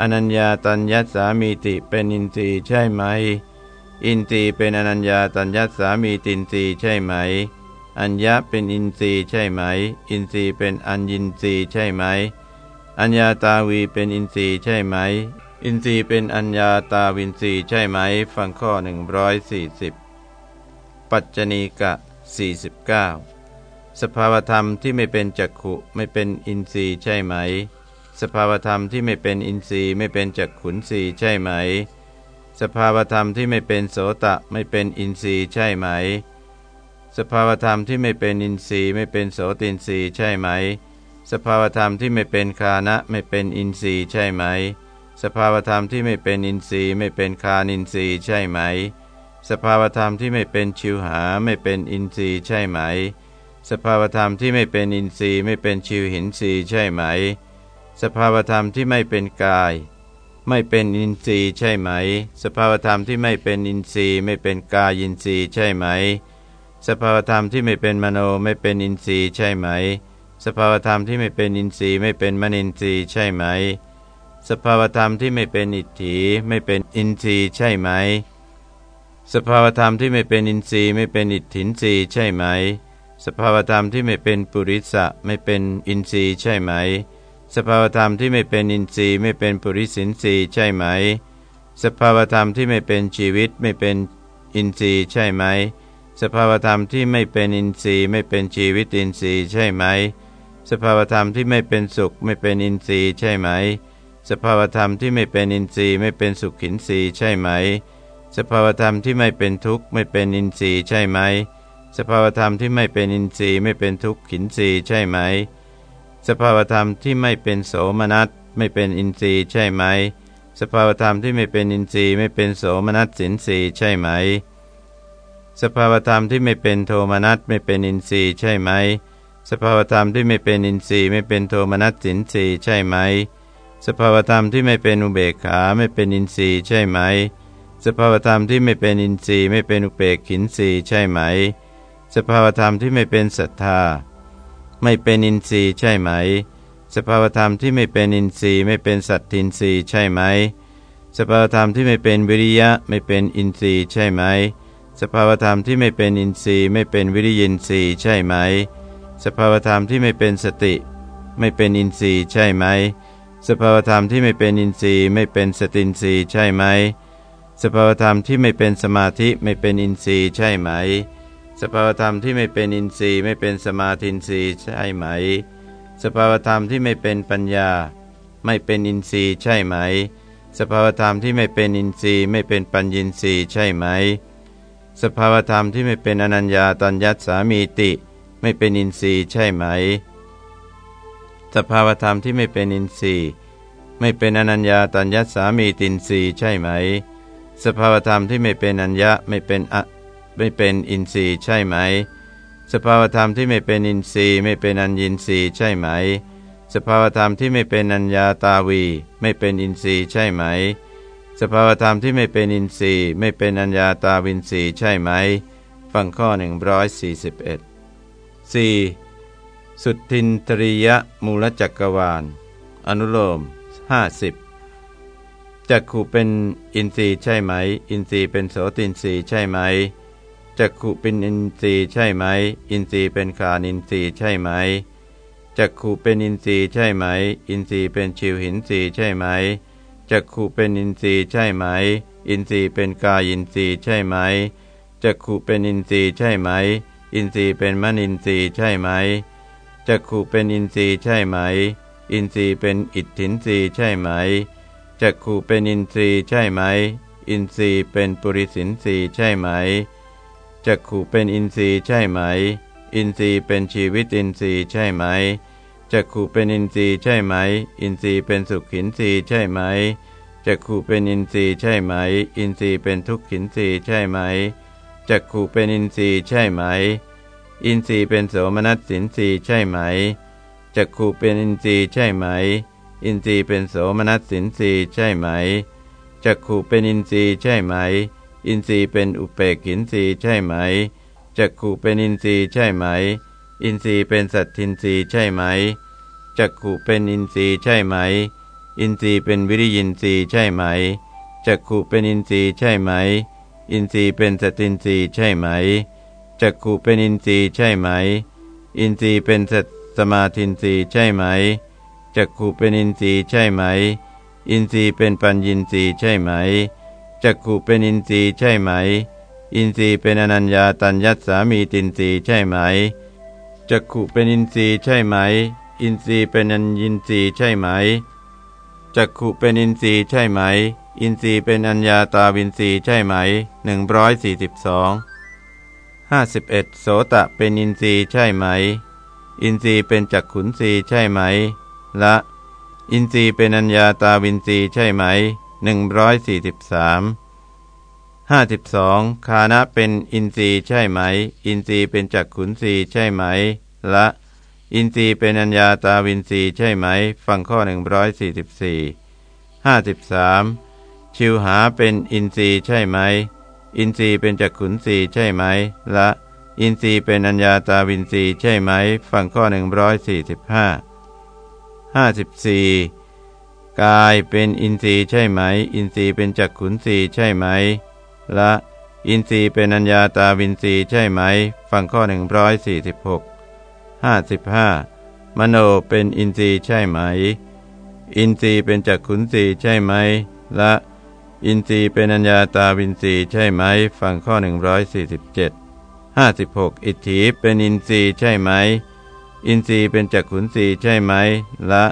อนัญญาตัญญสามีติเป็นอินทรีย์ใช่ไหม อินทรีย์เป็นอนัญญาตัญญสามีตินทรีย์ใช่ไหม อัญญะเป็นอินทรีย์ใช่ไหม อินทรีย์เป็นอัญญินทรีย์ใช่ไหม อัญญาตาวีเป็นอินทรีย์ใช่ไหม อินทรีย์เป็นอัญญาตาวินทรีย์ใช่ไหม ฟังข้อ 140 ปัจจณีกะ 49 สภาวธรรมที่ไม่เป็นจักขุไม่เป็นอินทรีย์ใช่ไหม สภาวธรรมที่ไม่เป็นอินทรีย์ไม่เป็นจักขุนทรีย์ใช่ไหม สภาวธรรมที่ไม่เป็นโสตะไม่เป็นอินทรีย์ใช่ไหม สภาวธรรมที่ไม่เป็นอินทรีย์ไม่เป็นโสตินทรีย์ใช่ไหม สภาวธรรมที่ไม่เป็นคานะไม่เป็นอินทรีย์ใช่ไหม สภาวธรรมที่ไม่เป็นอินทรีย์ไม่เป็นคานินทรีย์ใช่ไหม สภาวธรรมที่ไม่เป็นชิวหาไม่เป็นอินทรีย์ใช่ไหม สภาวธรรมที่ไม่เป็นอินทรีย์ไม่เป็นชิวหินทรีย์ใช่ไหม สภาวธรรมที่ไม่เป็นกาย ไม่เป็นอินทรีย์ใช่ไหม สภาวธรรมที่ไม่เป็นอินทรีย์ไม่เป็นกายินทรีย์ใช่ไหม สภาวธรรมที่ไม่เป็นมโนไม่เป็นอินทรีย์ใช่ไหม สภาวธรรมที่ไม่เป็นอินทรีย์ไม่เป็นมนินทรีย์ใช่ไหม สภาวธรรมที่ไม่เป็นอิทธิไม่เป็นอินทรีย์ใช่ไหม สภาวธรรมที่ไม่เป็นอินทรีย์ไม่เป็นอิทธินทรีย์ใช่ไหม สภาวธรรมที่ไม่เป็นปุริสะไม่เป็นอินทรีย์ใช่ไหม สภาวธรรมที่ไม่เป็นอินทรีย์ไม่เป็นปุริสินทรีย์ใช่ไหม สภาวธรรมที่ไม่เป็นชีวิตไม่เป็นอินทรีย์ใช่ไหม สภาวธรรมที่ไม่เป็นอินทรีย์ไม่เป็นชีวิตอินทรีย์ใช่ไหม สภาวธรรมที่ไม่เป็นสุขไม่เป็นอินทรีย์ใช่ไหม สภาวธรรมที่ไม่เป็นอินทรีย์ไม่เป็นสุขขินทรีย์ใช่ไหม สภาวธรรมที่ไม่เป็นทุกข์ไม่เป็นอินทรีย์ใช่ไหม สภาวธรรมที่ไม่เป็นอินทรีย์ไม่เป็นทุกข์ขินทรีย์ใช่ไหม สภาวธรรมที่ไม่เป็นโสมนัสไม่เป็นอินทรีย์ใช่ไหม สภาวธรรมที่ไม่เป็นอินทรีย์ไม่เป็นโสมนัสสินทรีย์ใช่ไหม สภาวธรรมที่ไม่เป็นโทมนัสไม่เป็นอินทรีย์ใช่ไหม สภาวธรรมที่ไม่เป็นอินทรีย์ไม่เป็นโทมนัสสินทรีย์ใช่ไหม สภาวธรรมที่ไม่เป็นอุเบกขาไม่เป็นอินทรีย์ใช่ไหม สภาวธรรมที่ไม่เป็นอินทรีย์ไม่เป็นอุเบกขินทรีย์ใช่ไหม สภาวธรรมที่ไม่เป็นศรัทธา ไม่เป็นอินทรีย์ใช่ไหม สภาวธรรมที่ไม่เป็นอินทรีย์ไม่เป็นสัตทินทรีย์ใช่ไหม สภาวธรรมที่ไม่เป็นวิริยะไม่เป็นอินทรีย์ใช่ไหม สภาวธรรมที่ไม่เป็นอินทรีย์ไม่เป็นวิริยินทรีย์ใช่ไหม สภาวธรรมที่ไม่เป็นสติ ไม่เป็นอินทรีย์ใช่ไหม สภาวธรรมที่ไม่เป็นอินทรีย์ไม่เป็นสตินทรีย์ใช่ไหม สภาวธรรมที่ไม่เป็นสมาธิไม่เป็นอินทรีย์ใช่ไหม สภาวธรรมที่ไม่เป็นอินทรีย์ไม่เป็นสมาธินทรีย์ใช่ไหม สภาวธรรมที่ไม่เป็นปัญญา ไม่เป็นอินทรีย์ใช่ไหม สภาวธรรมที่ไม่เป็นอินทรีย์ไม่เป็นปัญญินทรีย์ใช่ไหม สภาวธรรมที่ไม่เป็นอนัญญาตัญญัตสามีติ ไม่เป็นอินทรีย์ใช่ไหม สภาวธรรมที่ไม่เป็นอินทรีย์ ไม่เป็นอนัญญาตัญญสามีตินทรีย์ใช่ไหม สภาวธรรมที่ไม่เป็นอัญญะไม่เป็นอะไม่เป็นอินทรีย์ใช่ไหม สภาวธรรมที่ไม่เป็นอินทรีย์ไม่เป็นอัญญินทรีย์ใช่ไหม สภาวธรรมที่ไม่เป็นอัญญาตาวี ไม่เป็นอินทรีย์ใช่ไหม สภาวธรรมที่ไม่เป็นอินทรีย์ ไม่เป็นอัญญาตาวินทรีย์ใช่ไหม ฟังข้อ 141 4. สุทินตริยมูลจักรวาล อนุโลม 50จักขู่เป็นอินทรีย์ใช่ไหม อินทรีย์เป็นโสตินทรีย์ใช่ไหมจักขุเป็นอินทรีย์ใช่ไหม อินทรีย์เป็นฆานินทรีย์ใช่ไหมจักขุเป็นอินทรีย์ใช่ไหม อินทรีย์เป็นชิวหินทรีย์ใช่ไหม จักขุเป็นอินทรีย์ใช่ไหม อินทรีย์เป็นกายินทรีย์ใช่ไหมจักขุเป็นอินทรีย์ใช่ไหม อินทรีย์เป็นมนินทรีย์ใช่ไหมจักขุเป็นอินทรีย์ใช่ไหม อินทรีย์เป็นอิตถินทรีย์ใช่ไหมจักขุเป็นอินทรีย์ใช่ไหม อินทรีย์เป็นปุริสินทรีย์ใช่ไหมจักขุเป็นอินทรีย์ใช่ไหม อินทรีย์เป็นชีวิตินทรีย์ใช่ไหม จักขุเป็นอินทรีย์ใช่ไหม อินทรีย์เป็นสุขขินทรีย์ใช่ไหมจักขุเป็นอินทรีย์ใช่ไหม อินทรีย์เป็นทุกขินทรีย์ใช่ไหมจักขุเป็นอินทรีย์ใช่ไหม อินทรีย์เป็นโสมนัสสินทรีย์ใช่ไหมจักขุเป็นอินทรีย์ใช่ไหม อินทรีย์เป็นโทมนัสสินทรีย์ใช่ไหมจักขุเป็นอินทรีย์ใช่ไหม อินทรีย์เป็นอุเปกขินทรีย์ใช่ไหมจักขุเป็นอินทรีย์ใช่ไหม อินทรีย์เป็นสัทธินทรีย์ใช่ไหมจักขุเป็นอินทรีย์ใช่ไหม อินทรีย์เป็นวิริยินทรีย์ใช่ไหมจักขุเป็นอินทรีย์ใช่ไหม อินทรีย์เป็นสตินทรีย์ใช่ไหมจักขุเป็นอินทรีย์ใช่ไหม อินทรีย์เป็นสมาธินทรีย์ใช่ไหมจักขุเป็นอินทรีย์ใช่ไหม อินทรีย์เป็นปัญญินทรีย์ใช่ไหมจักขุเป็นอินทรีย์ใช่ไหม อินทรีย์เป็นอนัญญาตัญญัตสามีตินทรีย์ใช่ไหม จักขุเป็นอินทรีย์ใช่ไหม อินทรีย์เป็นอัญญินทรีย์ใช่ไหมจักขุเป็นอินทรีย์ใช่ไหม อินทรีย์เป็นอัญญาตาวินทรีย์ใช่ไหมหนึ่งร้อยสี่สิบสองห้าสิบเอ็ดโสตะเป็นอินทรีย์ใช่ไหม อินทรีย์เป็นจักขุนทรีย์ใช่ไหม ละ อินทรีย์เป็นอัญญาตาวินทรีย์ใช่ไหมหนึ่งร้อยสี่สิบสาม ห้าสิบสองคานะเป็นอินทรีย์ใช่ไหม อินทรีย์เป็นจักขุนทรีย์ใช่ไหม ละ อินทรีย์เป็นอัญญาตาวินทรีย์ใช่ไหม ฟังข้อ 144 53 ชิวหาเป็นอินทรีย์ใช่ไหม อินทรีย์เป็นจักขุนทรีย์ใช่ไหม ละ อินทรีย์เป็นอัญญาตาวินทรีย์ใช่ไหม ฟังข้อ 145 54กายเป็นอินทรีย์ใช่ไหม อินทรีย์เป็นจักขุนทรีย์ใช่ไหม ละอินทรีย์เป็นอัญญาตาวินทรีย์ใช่ไหม ฟังข้อ 146ห้าสิบห้ามโนเป็นอินทรีย์ใช่ไหม อินทรีย์เป็นจักขุนทรีย์ใช่ไหมและ อินทรีย์เป็นอัญญาตาวินทรีย์ใช่ไหม ฟังข้อ 147 56 อิตถีเป็นอินทรีย์ใช่ไหม อินทรีย์เป็นจักขุนทรีย์ใช่ไหม ละ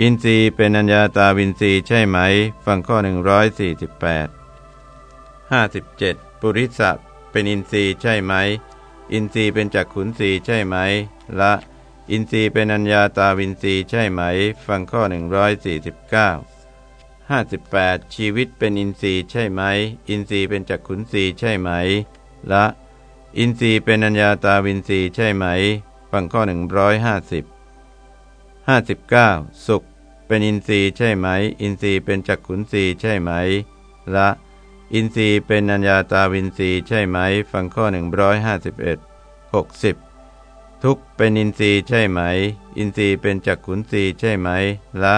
อินทรีย์เป็นอัญญาตาวินทรีย์ใช่ไหม ฟังข้อ 148 57ปุริสะเป็นอินทรีย์ใช่ไหม อินทรีย์เป็นจักขุนทรีย์ใช่ไหม ละ อินทรีย์เป็นอัญญาตาวินทรีย์ใช่ไหม ฟังข้อ 149 58 ชีวิตเป็นอินทรีย์ใช่ไหม อินทรีย์เป็นจักขุนทรีย์ใช่ไหม ละ อินทรีย์เป็นอัญญาตาวินทรีย์ใช่ไหม ฟังข้อ 150 59 สุขเป็นอินทรีย์ใช่ไหม อินทรีย์เป็นจักขุนทรีย์ใช่ไหม ละ อินทรีย์เป็นอัญญาตาวินทรีย์ใช่ไหม ฟังข้อ 151 60 ทุกเป็นอินทรีย์ใช่ไหม อินทรีย์เป็นจักขุนทรีย์ใช่ไหม ละ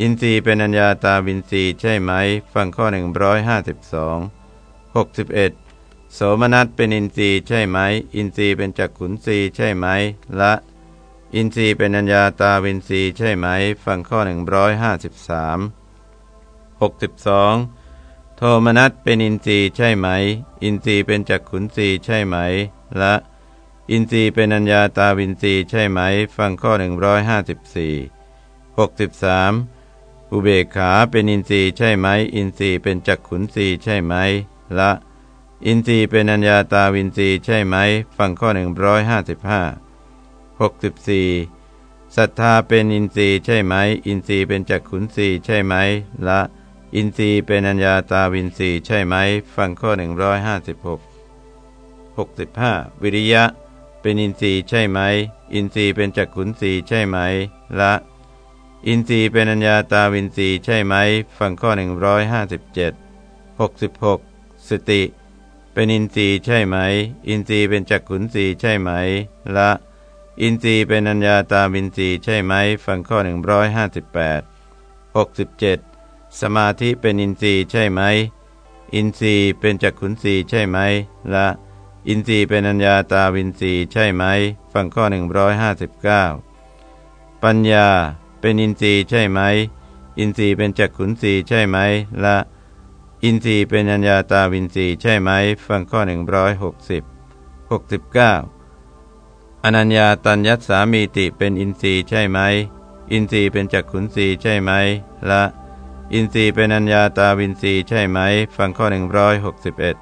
อินทรีย์เป็นอัญญาตาวินทรีย์ใช่ไหม ฟังข้อ 152 61 โสมนัสเป็นอินทรีย์ใช่ไหม อินทรีย์เป็นจักขุนทรีย์ใช่ไหม ละ อินทรีย์เป็นอัญญาตาวินทรีย์ใช่ไหม ฟังข้อ 153 62 โทมนัสเป็นอินทรีย์ใช่ไหม อินทรีย์เป็นจักขุนทรีย์ใช่ไหม ละ อินทรีย์เป็นอัญญาตาวินทรีย์ใช่ไหม ฟังข้อ 154 63 อุเบกขาเป็นอินทรีย์ใช่ไหม อินทรีย์เป็นจักขุนทรีย์ใช่ไหม ละ อินทรีย์เป็นอัญญาตาวินทรีย์ใช่ไหม ฟังข้อ 155 64ศรัทธาเป็นอินทรีย์ใช่ไหม อินทรีย์เป็นจักขุนทรีย์ใช่ไหม ละ อินทรีย์เป็นอัญญาตาวินทรีย์ใช่ไหม ฟังข้อ 156 65 วิริยะ เป็นอินทรีย์ใช่ไหม อินทรีย์เป็นจักขุนทรีย์ใช่ไหม ละ อินทรีย์เป็นอัญญาตาวินทรีย์ใช่ไหม ฟังข้อ 157 66 สติ เป็นอินทรีย์ใช่ไหม อินทรีย์เป็นจักขุนทรีย์ใช่ไหม ละ อินทรีย์เป็นอัญญาตาวินทรีย์ใช่ไหม ฟังข้อ 158 67 สมาธิเป็นอินทรีย์ใช่ไหม อินทรีย์เป็นจักขุนทรีย์ใช่ไหม ละ อินทรีย์เป็นอัญญาตาวินทรีย์ใช่ไหม ฟังข้อ 159 ปัญญาเป็นอินทรีย์ใช่ไหม อินทรีย์เป็นจักขุนทรีย์ใช่ไหม ละ อินทรีย์เป็นอัญญาตาวินทรีย์ใช่ไหม ฟังข้อ 160 69อนัญญาตัญญัตสามีติเป็นอินทรีย์ใช่ไหม อินทรีย์เป็นจักขุนทรีย์ใช่ไหม ละ อินทรีย์เป็นอัญญาตาวินทรีย์ใช่ไหม ฟังข้อ 161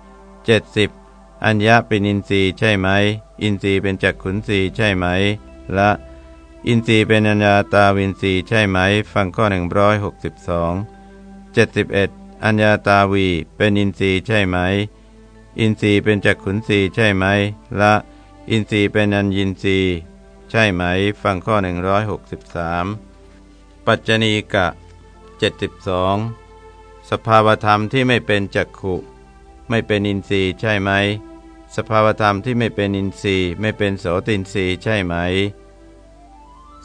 70 อัญญาเป็นอินทรีย์ใช่ไหม อินทรีย์เป็นจักขุนทรีย์ใช่ไหม ละ อินทรีย์เป็นอัญญาตาวินทรีย์ใช่ไหม ฟังข้อ 162 71 อัญญาตาวีเป็นอินทรีย์ใช่ไหม อินทรีย์เป็นจักขุนทรีย์ใช่ไหม ละ อินทรีย์เป็นอัญญินทรีย์ใช่ไหม ฟังข้อ 163 ปัจจณีกะ 72 สภาวธรรมที่ไม่เป็นจักขุไม่เป็นอินทรีย์ใช่ไหม สภาวธรรมที่ไม่เป็นอินทรีย์ไม่เป็นโสตินทรีย์ใช่ไหม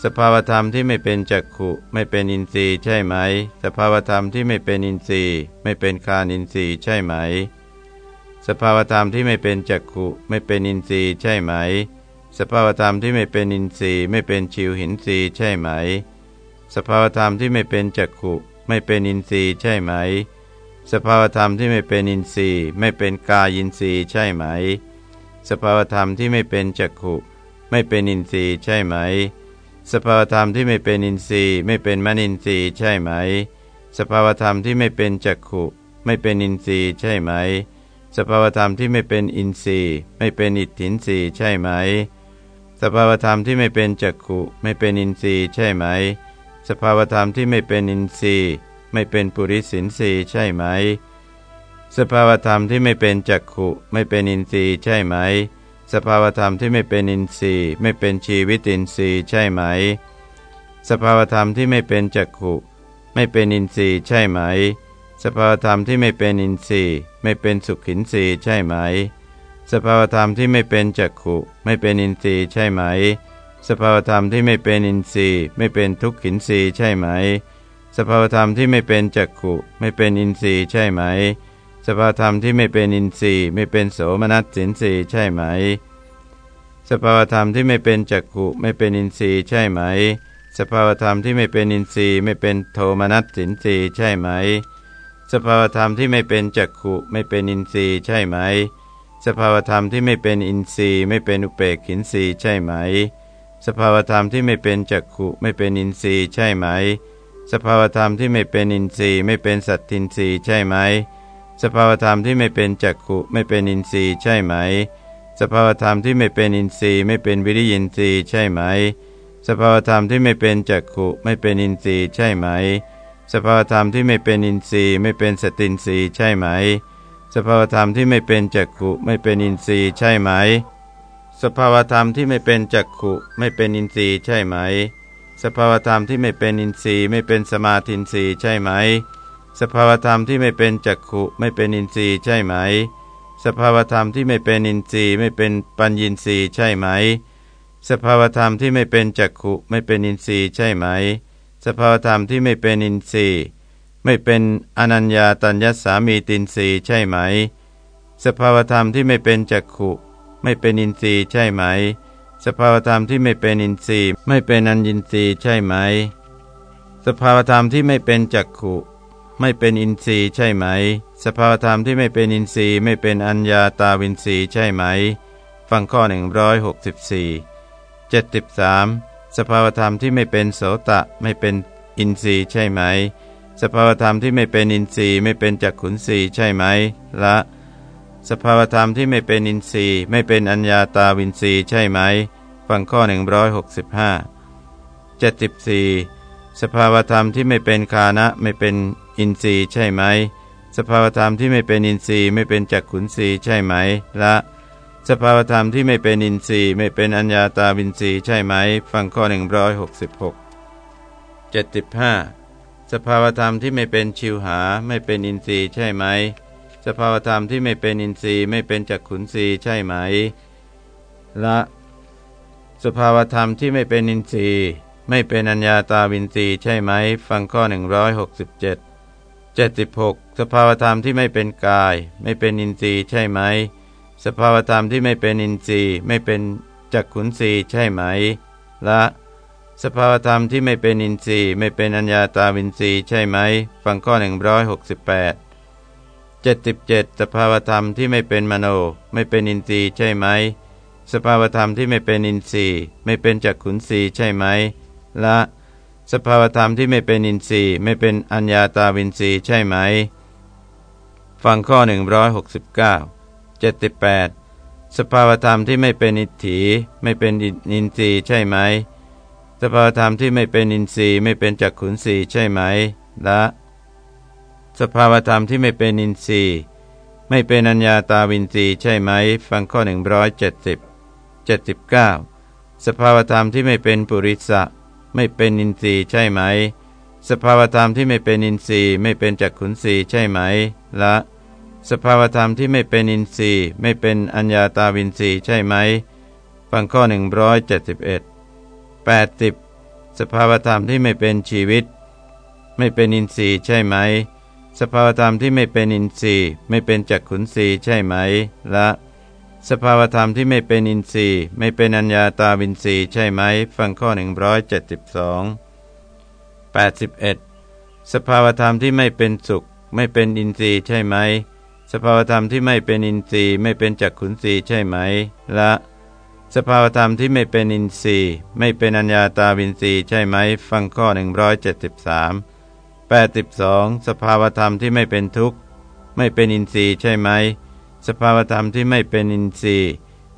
สภาวธรรมที่ไม่เป็นจักขุไม่เป็นอินทรีย์ใช่ไหม สภาวธรรมที่ไม่เป็นอินทรีย์ไม่เป็นคานินทรีย์ใช่ไหม สภาวธรรมที่ไม่เป็นจักขุไม่เป็นอินทรีย์ใช่ไหม สภาวธรรมที่ไม่เป็นอินทรีย์ไม่เป็นชิวหินทรีย์ใช่ไหม สภาวธรรมที่ไม่เป็นจักขุไม่เป็นอินทรีย์ใช่ไหม สภาวธรรมที่ไม่เป็นอินทรีย์ ไม่เป็นกายินทรีย์ใช่ไหม สภาวธรรมที่ไม่เป็นจักขุไม่เป็นอินทรีย์ใช่ไหม สภาวธรรมที่ไม่เป็นอินทรีย์ ไม่เป็นมนินทรีย์ใช่ไหม สภาวธรรมที่ไม่เป็นจักขุไม่เป็นอินทรีย์ใช่ไหม สภาวธรรมที่ไม่เป็นอินทรีย์ ไม่เป็นอิทธินทรีย์ใช่ไหม สภาวธรรมที่ไม่เป็นจักขุไม่เป็นอินทรีย์ใช่ไหม สภาวธรรมที่ไม่เป็นอินทรีย์ ไม่เป็นปุริสินทรีย์ใช่ไหม สภาวธรรมที่ไม่เป็นจักขุไม่เป็นอินทรีย์ใช่ไหม สภาวธรรมที่ไม่เป็นอินทรีย์ ไม่เป็นชีวิตินทรีย์ใช่ไหม สภาวธรรมที่ไม่เป็นจักขุไม่เป็นอินทรีย์ใช่ไหม สภาวธรรมที่ไม่เป็นอินทรีย์ ไม่เป็นสุขินทรีย์ใช่ไหม สภาวธรรมที่ไม่เป็นจักขุไม่เป็นอินทรีย์ใช่ไหม สภาวธรรมที่ไม่เป็นอินทรีย์ ไม่เป็นทุกขินทรีย์ใช่ไหม สภาวธรรมที่ไม่เป็นจักขุไม่เป็นอินทรีย์ใช่ไหม สภาวธรรมที่ไม่เป็นอินทรีย์ ไม่เป็นโสมนัสสินทรีย์ใช่ไหม สภาวธรรมที่ไม่เป็นจักขุไม่เป็นอินทรีย์ใช่ไหม สภาวธรรมที่ไม่เป็นอินทรีย์ ไม่เป็นโทมนัสสินทรีย์ใช่ไหม สภาวธรรมที่ไม่เป็นจักขุไม่เป็นอินทรีย์ใช่ไหม สภาวธรรมที่ไม่เป็นอินทรีย์ ไม่เป็นอุเปกขินทรีย์ใช่ไหม สภาวธรรมที่ไม่เป็นจักขุไม่เป็นอินทรีย์ใช่ไหม สภาวธรรมที่ไม่เป็นอินทรีย์ไม่เป็นสัตทินทรีย์ใช่ไหม สภาวธรรมที่ไม่เป็นจักขุไม่เป็นอินทรีย์ใช่ไหม สภาวธรรมที่ไม่เป็นอินทรีย์ไม่เป็นวิริยินทรีย์ใช่ไหม สภาวธรรมที่ไม่เป็นจักขุไม่เป็นอินทรีย์ใช่ไหม สภาวธรรมที่ไม่เป็นอินทรีย์ไม่เป็นสตินทรีย์ใช่ไหม สภาวธรรมที่ไม่เป็นจักขุไม่เป็นอินทรีย์ใช่ไหม สภาวธรรมที่ไม่เป็นจักขุไม่เป็นอินทรีย์ใช่ไหม สภาวธรรมที่ไม่เป็นอินทรีย์ไม่เป็นสมาธินทรีย์ใช่ไหม สภาวธรรมที่ไม่เป็นจักขุไม่เป็นอินทรีย์ใช่ไหม สภาวธรรมที่ไม่เป็นอินทรีย์ไม่เป็นปัญญินทรีย์ใช่ไหม สภาวธรรมที่ไม่เป็นจักขุไม่เป็นอินทรีย์ใช่ไหม สภาวธรรมที่ไม่เป็นอินทรีย์ ไม่เป็นอนัญญาตัญญสามีตินทรีย์ใช่ไหม สภาวธรรมที่ไม่เป็นจักขุ ไม่เป็นอินทรีย์ใช่ไหม สภาวธรรมที่ไม่เป็นอินทรีย์ ไม่เป็นอัญญินทรีย์ใช่ไหม สภาวธรรมที่ไม่เป็นจักขุไม่เป็นอินทรีย์ใช่ไหม สภาวธรรมที่ไม่เป็นอินทรีย์ไม่เป็นอัญญาตาวินทรีย์ใช่ไหม ฟังข้อ 164 73 สภาวธรรมที่ไม่เป็นโสตะไม่เป็นอินทรีย์ใช่ไหม สภาวธรรมที่ไม่เป็นอินทรีย์ไม่เป็นจักขุนทรีย์ใช่ไหม ละ สภาวธรรมที่ไม่เป็นอินทรีย์ ไม่เป็นอัญญาตาวินทรีย์ใช่ไหม ฟังข้อ 165 74 สภาวธรรมที่ไม่เป็นคานะไม่เป็นอินทรีย์ใช่ไหม สภาวธรรมที่ไม่เป็นอินทรีย์ไม่เป็นจักขุนทรีย์ใช่ไหม ละ สภาวธรรมที่ไม่เป็นอินทรีย์ ไม่เป็นอัญญาตาวินทรีย์ใช่ไหม ฟังข้อ 166 75 สภาวธรรมที่ไม่เป็นชิวหาไม่เป็นอินทรีย์ใช่ไหม สภาวธรรมที่ไม่เป็นอินทรีย์ไม่เป็นจักขุนทรีย์ใช่ไหม ละ สภาวธรรมที่ไม่เป็นอินทรีย์ ไม่เป็นอัญญาตาวินทรีย์ใช่ไหม ฟังข้อ 167 76 สภาวธรรมที่ไม่เป็นกาย ไม่เป็นอินทรีย์ใช่ไหม สภาวธรรมที่ไม่เป็นอินทรีย์ไม่เป็นจักขุนสีย์ใช่ไหม ละ สภาวธรรมที่ไม่เป็นอินทรีย์ ไม่เป็นอัญญาตาวินทรีย์ใช่ไหม ฟังข้อ 168 77สภาวธรรมที่ไม่เป็นมโน ไม่เป็นอินทรีย์ใช่ไหม สภาวธรรมที่ไม่เป็นอินทรีย์ ไม่เป็นจักขุนสีใช่ไหม ละ สภาวธรรมที่ไม่เป็นอินทรีย์ ไม่เป็นอัญญาตาวินทรีย์ใช่ไหม ฟังข้อ 169 78 สภาวธรรมที่ไม่เป็นอิทธิไม่เป็นอินทรีย์ใช่ไหม สภาวธรรมที่ไม่เป็นอินทรีย์ ไม่เป็นจักขุนสีใช่ไหม ละ สภาวธรรมที่ไม่เป็นอินทรีย์ ไม่เป็นอัญญาตาวินทรีย์ใช่ไหม ฟังข้อ 170 79 สภาวธรรมที่ไม่เป็นปุริสะไม่เป็นอินทรีย์ใช่ไหม สภาวธรรมที่ไม่เป็นอินทรีย์ไม่เป็นจักขุนสีย์ใช่ไหม ละ สภาวธรรมที่ไม่เป็นอินทรีย์ ไม่เป็นอัญญาตาวินทรีย์ใช่ไหม ฟังข้อ 171 80 สภาวธรรมที่ไม่เป็นชีวิต ไม่เป็นอินทรีย์ใช่ไหม สภาวธรรมที่ไม่เป็นอินทรีย์ไม่เป็นจักขุนสีใช่ไหมละ สภาวธรรมที่ไม่เป็นอินทรีย์ ไม่เป็นอัญญาตาวินทรีย์ใช่ไหม ฟังข้อ 172 81 สภาวธรรมที่ไม่เป็นสุข ไม่เป็นอินทรีย์ใช่ไหม สภาวธรรมที่ไม่เป็นอินทรีย์ ไม่เป็นจักขุนสีใช่ไหมละสภาวธรรมที่ไม่เป็นอินทรีย์ ไม่เป็นอัญญาตาวินทรีย์ใช่ไหม ฟังข้อ 173 82 สภาวธรรมที่ไม่เป็นทุกข์ ไม่เป็นอินทรีย์ใช่ไหม สภาวธรรมที่ไม่เป็นอินทรีย์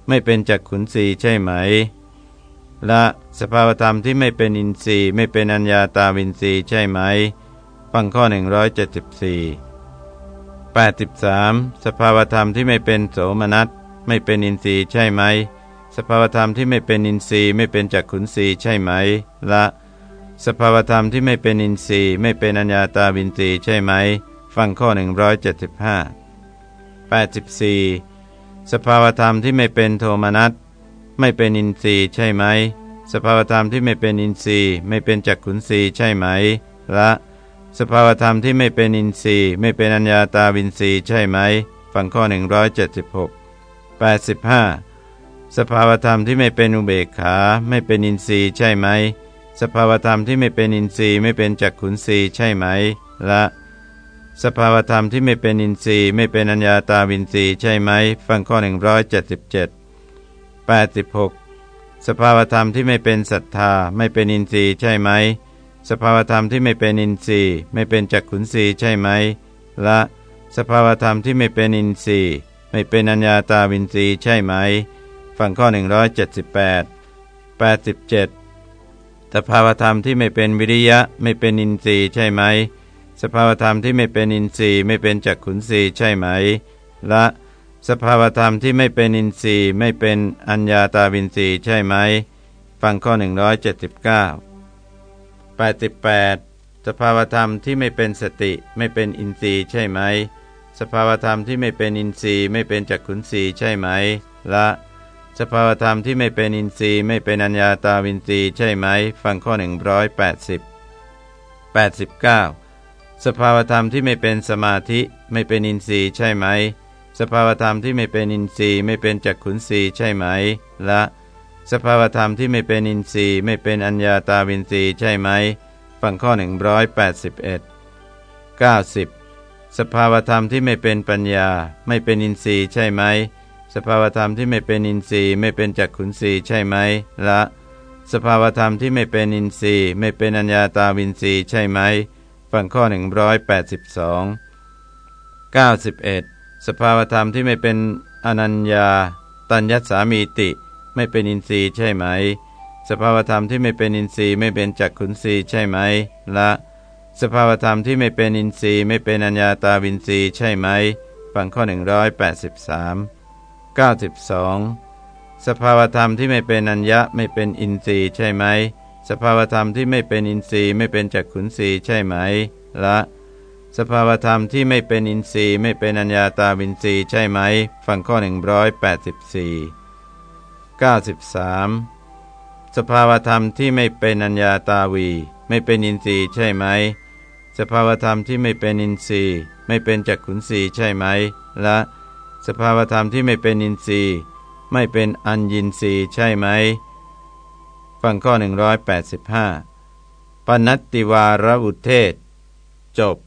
ไม่เป็นจักขุนสีย์ใช่ไหม ละสภาวธรรมที่ไม่เป็นอินทรีย์ไม่เป็นอัญญาตาวินทรีย์ใช่ไหมฟังข้อ 174 83 สภาวธรรมที่ไม่เป็นโสมนัสไม่เป็นอินทรีย์ใช่ไหม สภาวธรรมที่ไม่เป็นอินทรีย์ไม่เป็นจักขุนสีย์ใช่ไหม ละ สภาวธรรมที่ไม่เป็นอินทรีย์ไม่เป็นอัญญาตาวินทรีย์ใช่ไหม ฟังข้อ 175 84 สภาวธรรมที่ไม่เป็นโทมนัสไม่เป็นอินทรีย์ใช่ไหม สภาวธรรมที่ไม่เป็นอินทรีย์ ไม่เป็นจักขุนสีใช่ไหม ละ สภาวธรรมที่ไม่เป็นอินทรีย์ ไม่เป็นอัญญาตาวินทรีย์ใช่ไหม ฟังข้อ 176 85 สภาวธรรมที่ไม่เป็นอุเบกขา ไม่เป็นอินทรีย์ใช่ไหม สภาวธรรมที่ไม่เป็นอินทรีย์ไม่เป็นจักขุนทรีย์ใช่ไหม ละ สภาวธรรมที่ไม่เป็นอินทรีย์ไม่เป็นอัญญาตาวินทรีย์ใช่ไหม ฟังข้อ 177 86 สภาวธรรมที่ไม่เป็นศรัทธาไม่เป็นอินทรีย์ใช่ไหม สภาวธรรมที่ไม่เป็นอินทรีย์ไม่เป็นจักขุนทรีย์ใช่ไหม ละ สภาวธรรมที่ไม่เป็นอินทรีย์ ไม่เป็นอัญญาตาวินทรีย์ใช่ไหม ฟังข้อ 178 87 สภาวธรรมที่ไม่เป็นวิริยะไม่เป็นอินทรีย์ใช่ไหม สภาวธรรมที่ไม่เป็นอินทรีย์ไม่เป็นจักขุนทรีย์ใช่ไหม ละ สภาวธรรมที่ไม่เป็นอินทรีย์ไม่เป็นอัญญาตาวินทรีย์ใช่ไหม ฟังข้อ 179 88 สภาวธรรมที่ไม่เป็นสติไม่เป็นอินทรีย์ใช่ไหม สภาวธรรมที่ไม่เป็นอินทรีย์ไม่เป็นจักขุนทรีย์ใช่ไหม ละ สภาวธรรมที่ไม่เป็นอินทรีย์ไม่เป็นอัญญาตาวินทรีย์ใช่ไหม ฟังข้อ 180 89 สภาวธรรมที่ไม่เป็นสมาธิไม่เป็นอินทรีย์ใช่ไหม สภาวธรรมที่ไม่เป็นอินทรีย์ไม่เป็นจักขุนทรีย์ใช่ไหม ละ สภาวธรรมที่ไม่เป็นอินทรีย์ไม่เป็นอัญญาตาวินทรีย์ใช่ไหม ฟังข้อ 181 90 สภาวธรรมที่ไม่เป็นปัญญาไม่เป็นอินทรีย์ใช่ไหม สภาวธรรมที่ไม่เป็นอินทรีย์ไม่เป็นจักขุนสีใช่ไหมละ สภาวธรรมที่ไม่เป็นอินทรีย์ ไม่เป็นอัญญาตาวินทรีย์ใช่ไหมฟังข้อ 182 91 สภาวธรรมที่ไม่เป็นอนัญญา ตัญญสามีติ ไม่เป็นอินทรีย์ใช่ไหม สภาวธรรมที่ไม่เป็นอินทรีย์ไม่เป็นจักขุนสีใช่ไหมละ สภาวธรรมที่ไม่เป็นอินทรีย์ไม่เป็นอัญญาตาวินทรีย์ใช่ไหมฟังข้อ 183 92 สภาวธรรมที่ไม่เป็นอัญญะไม่เป็นอินทรีย์ใช่ไหม สภาวธรรมที่ไม่เป็นอินทรีย์ไม่เป็นจักขุนทรีย์ใช่ไหม ละ สภาวธรรมที่ไม่เป็นอินทรีย์ไม่เป็นอัญญาตาวินทรีย์ใช่ไหม ฟังข้อ 184 93 สภาวธรรมที่ไม่เป็นอัญญาตาวี ไม่เป็นอินทรีย์ใช่ไหม สภาวธรรมที่ไม่เป็นอินทรีย์ ไม่เป็นจักขุนทรีย์ใช่ไหม ละ สภาวธรรมที่ไม่เป็นอินทรีย์ ไม่เป็นอัญญินทรีย์ใช่ไหม ฟังข้อ 185 ปนัตติวารวุเทศ จบ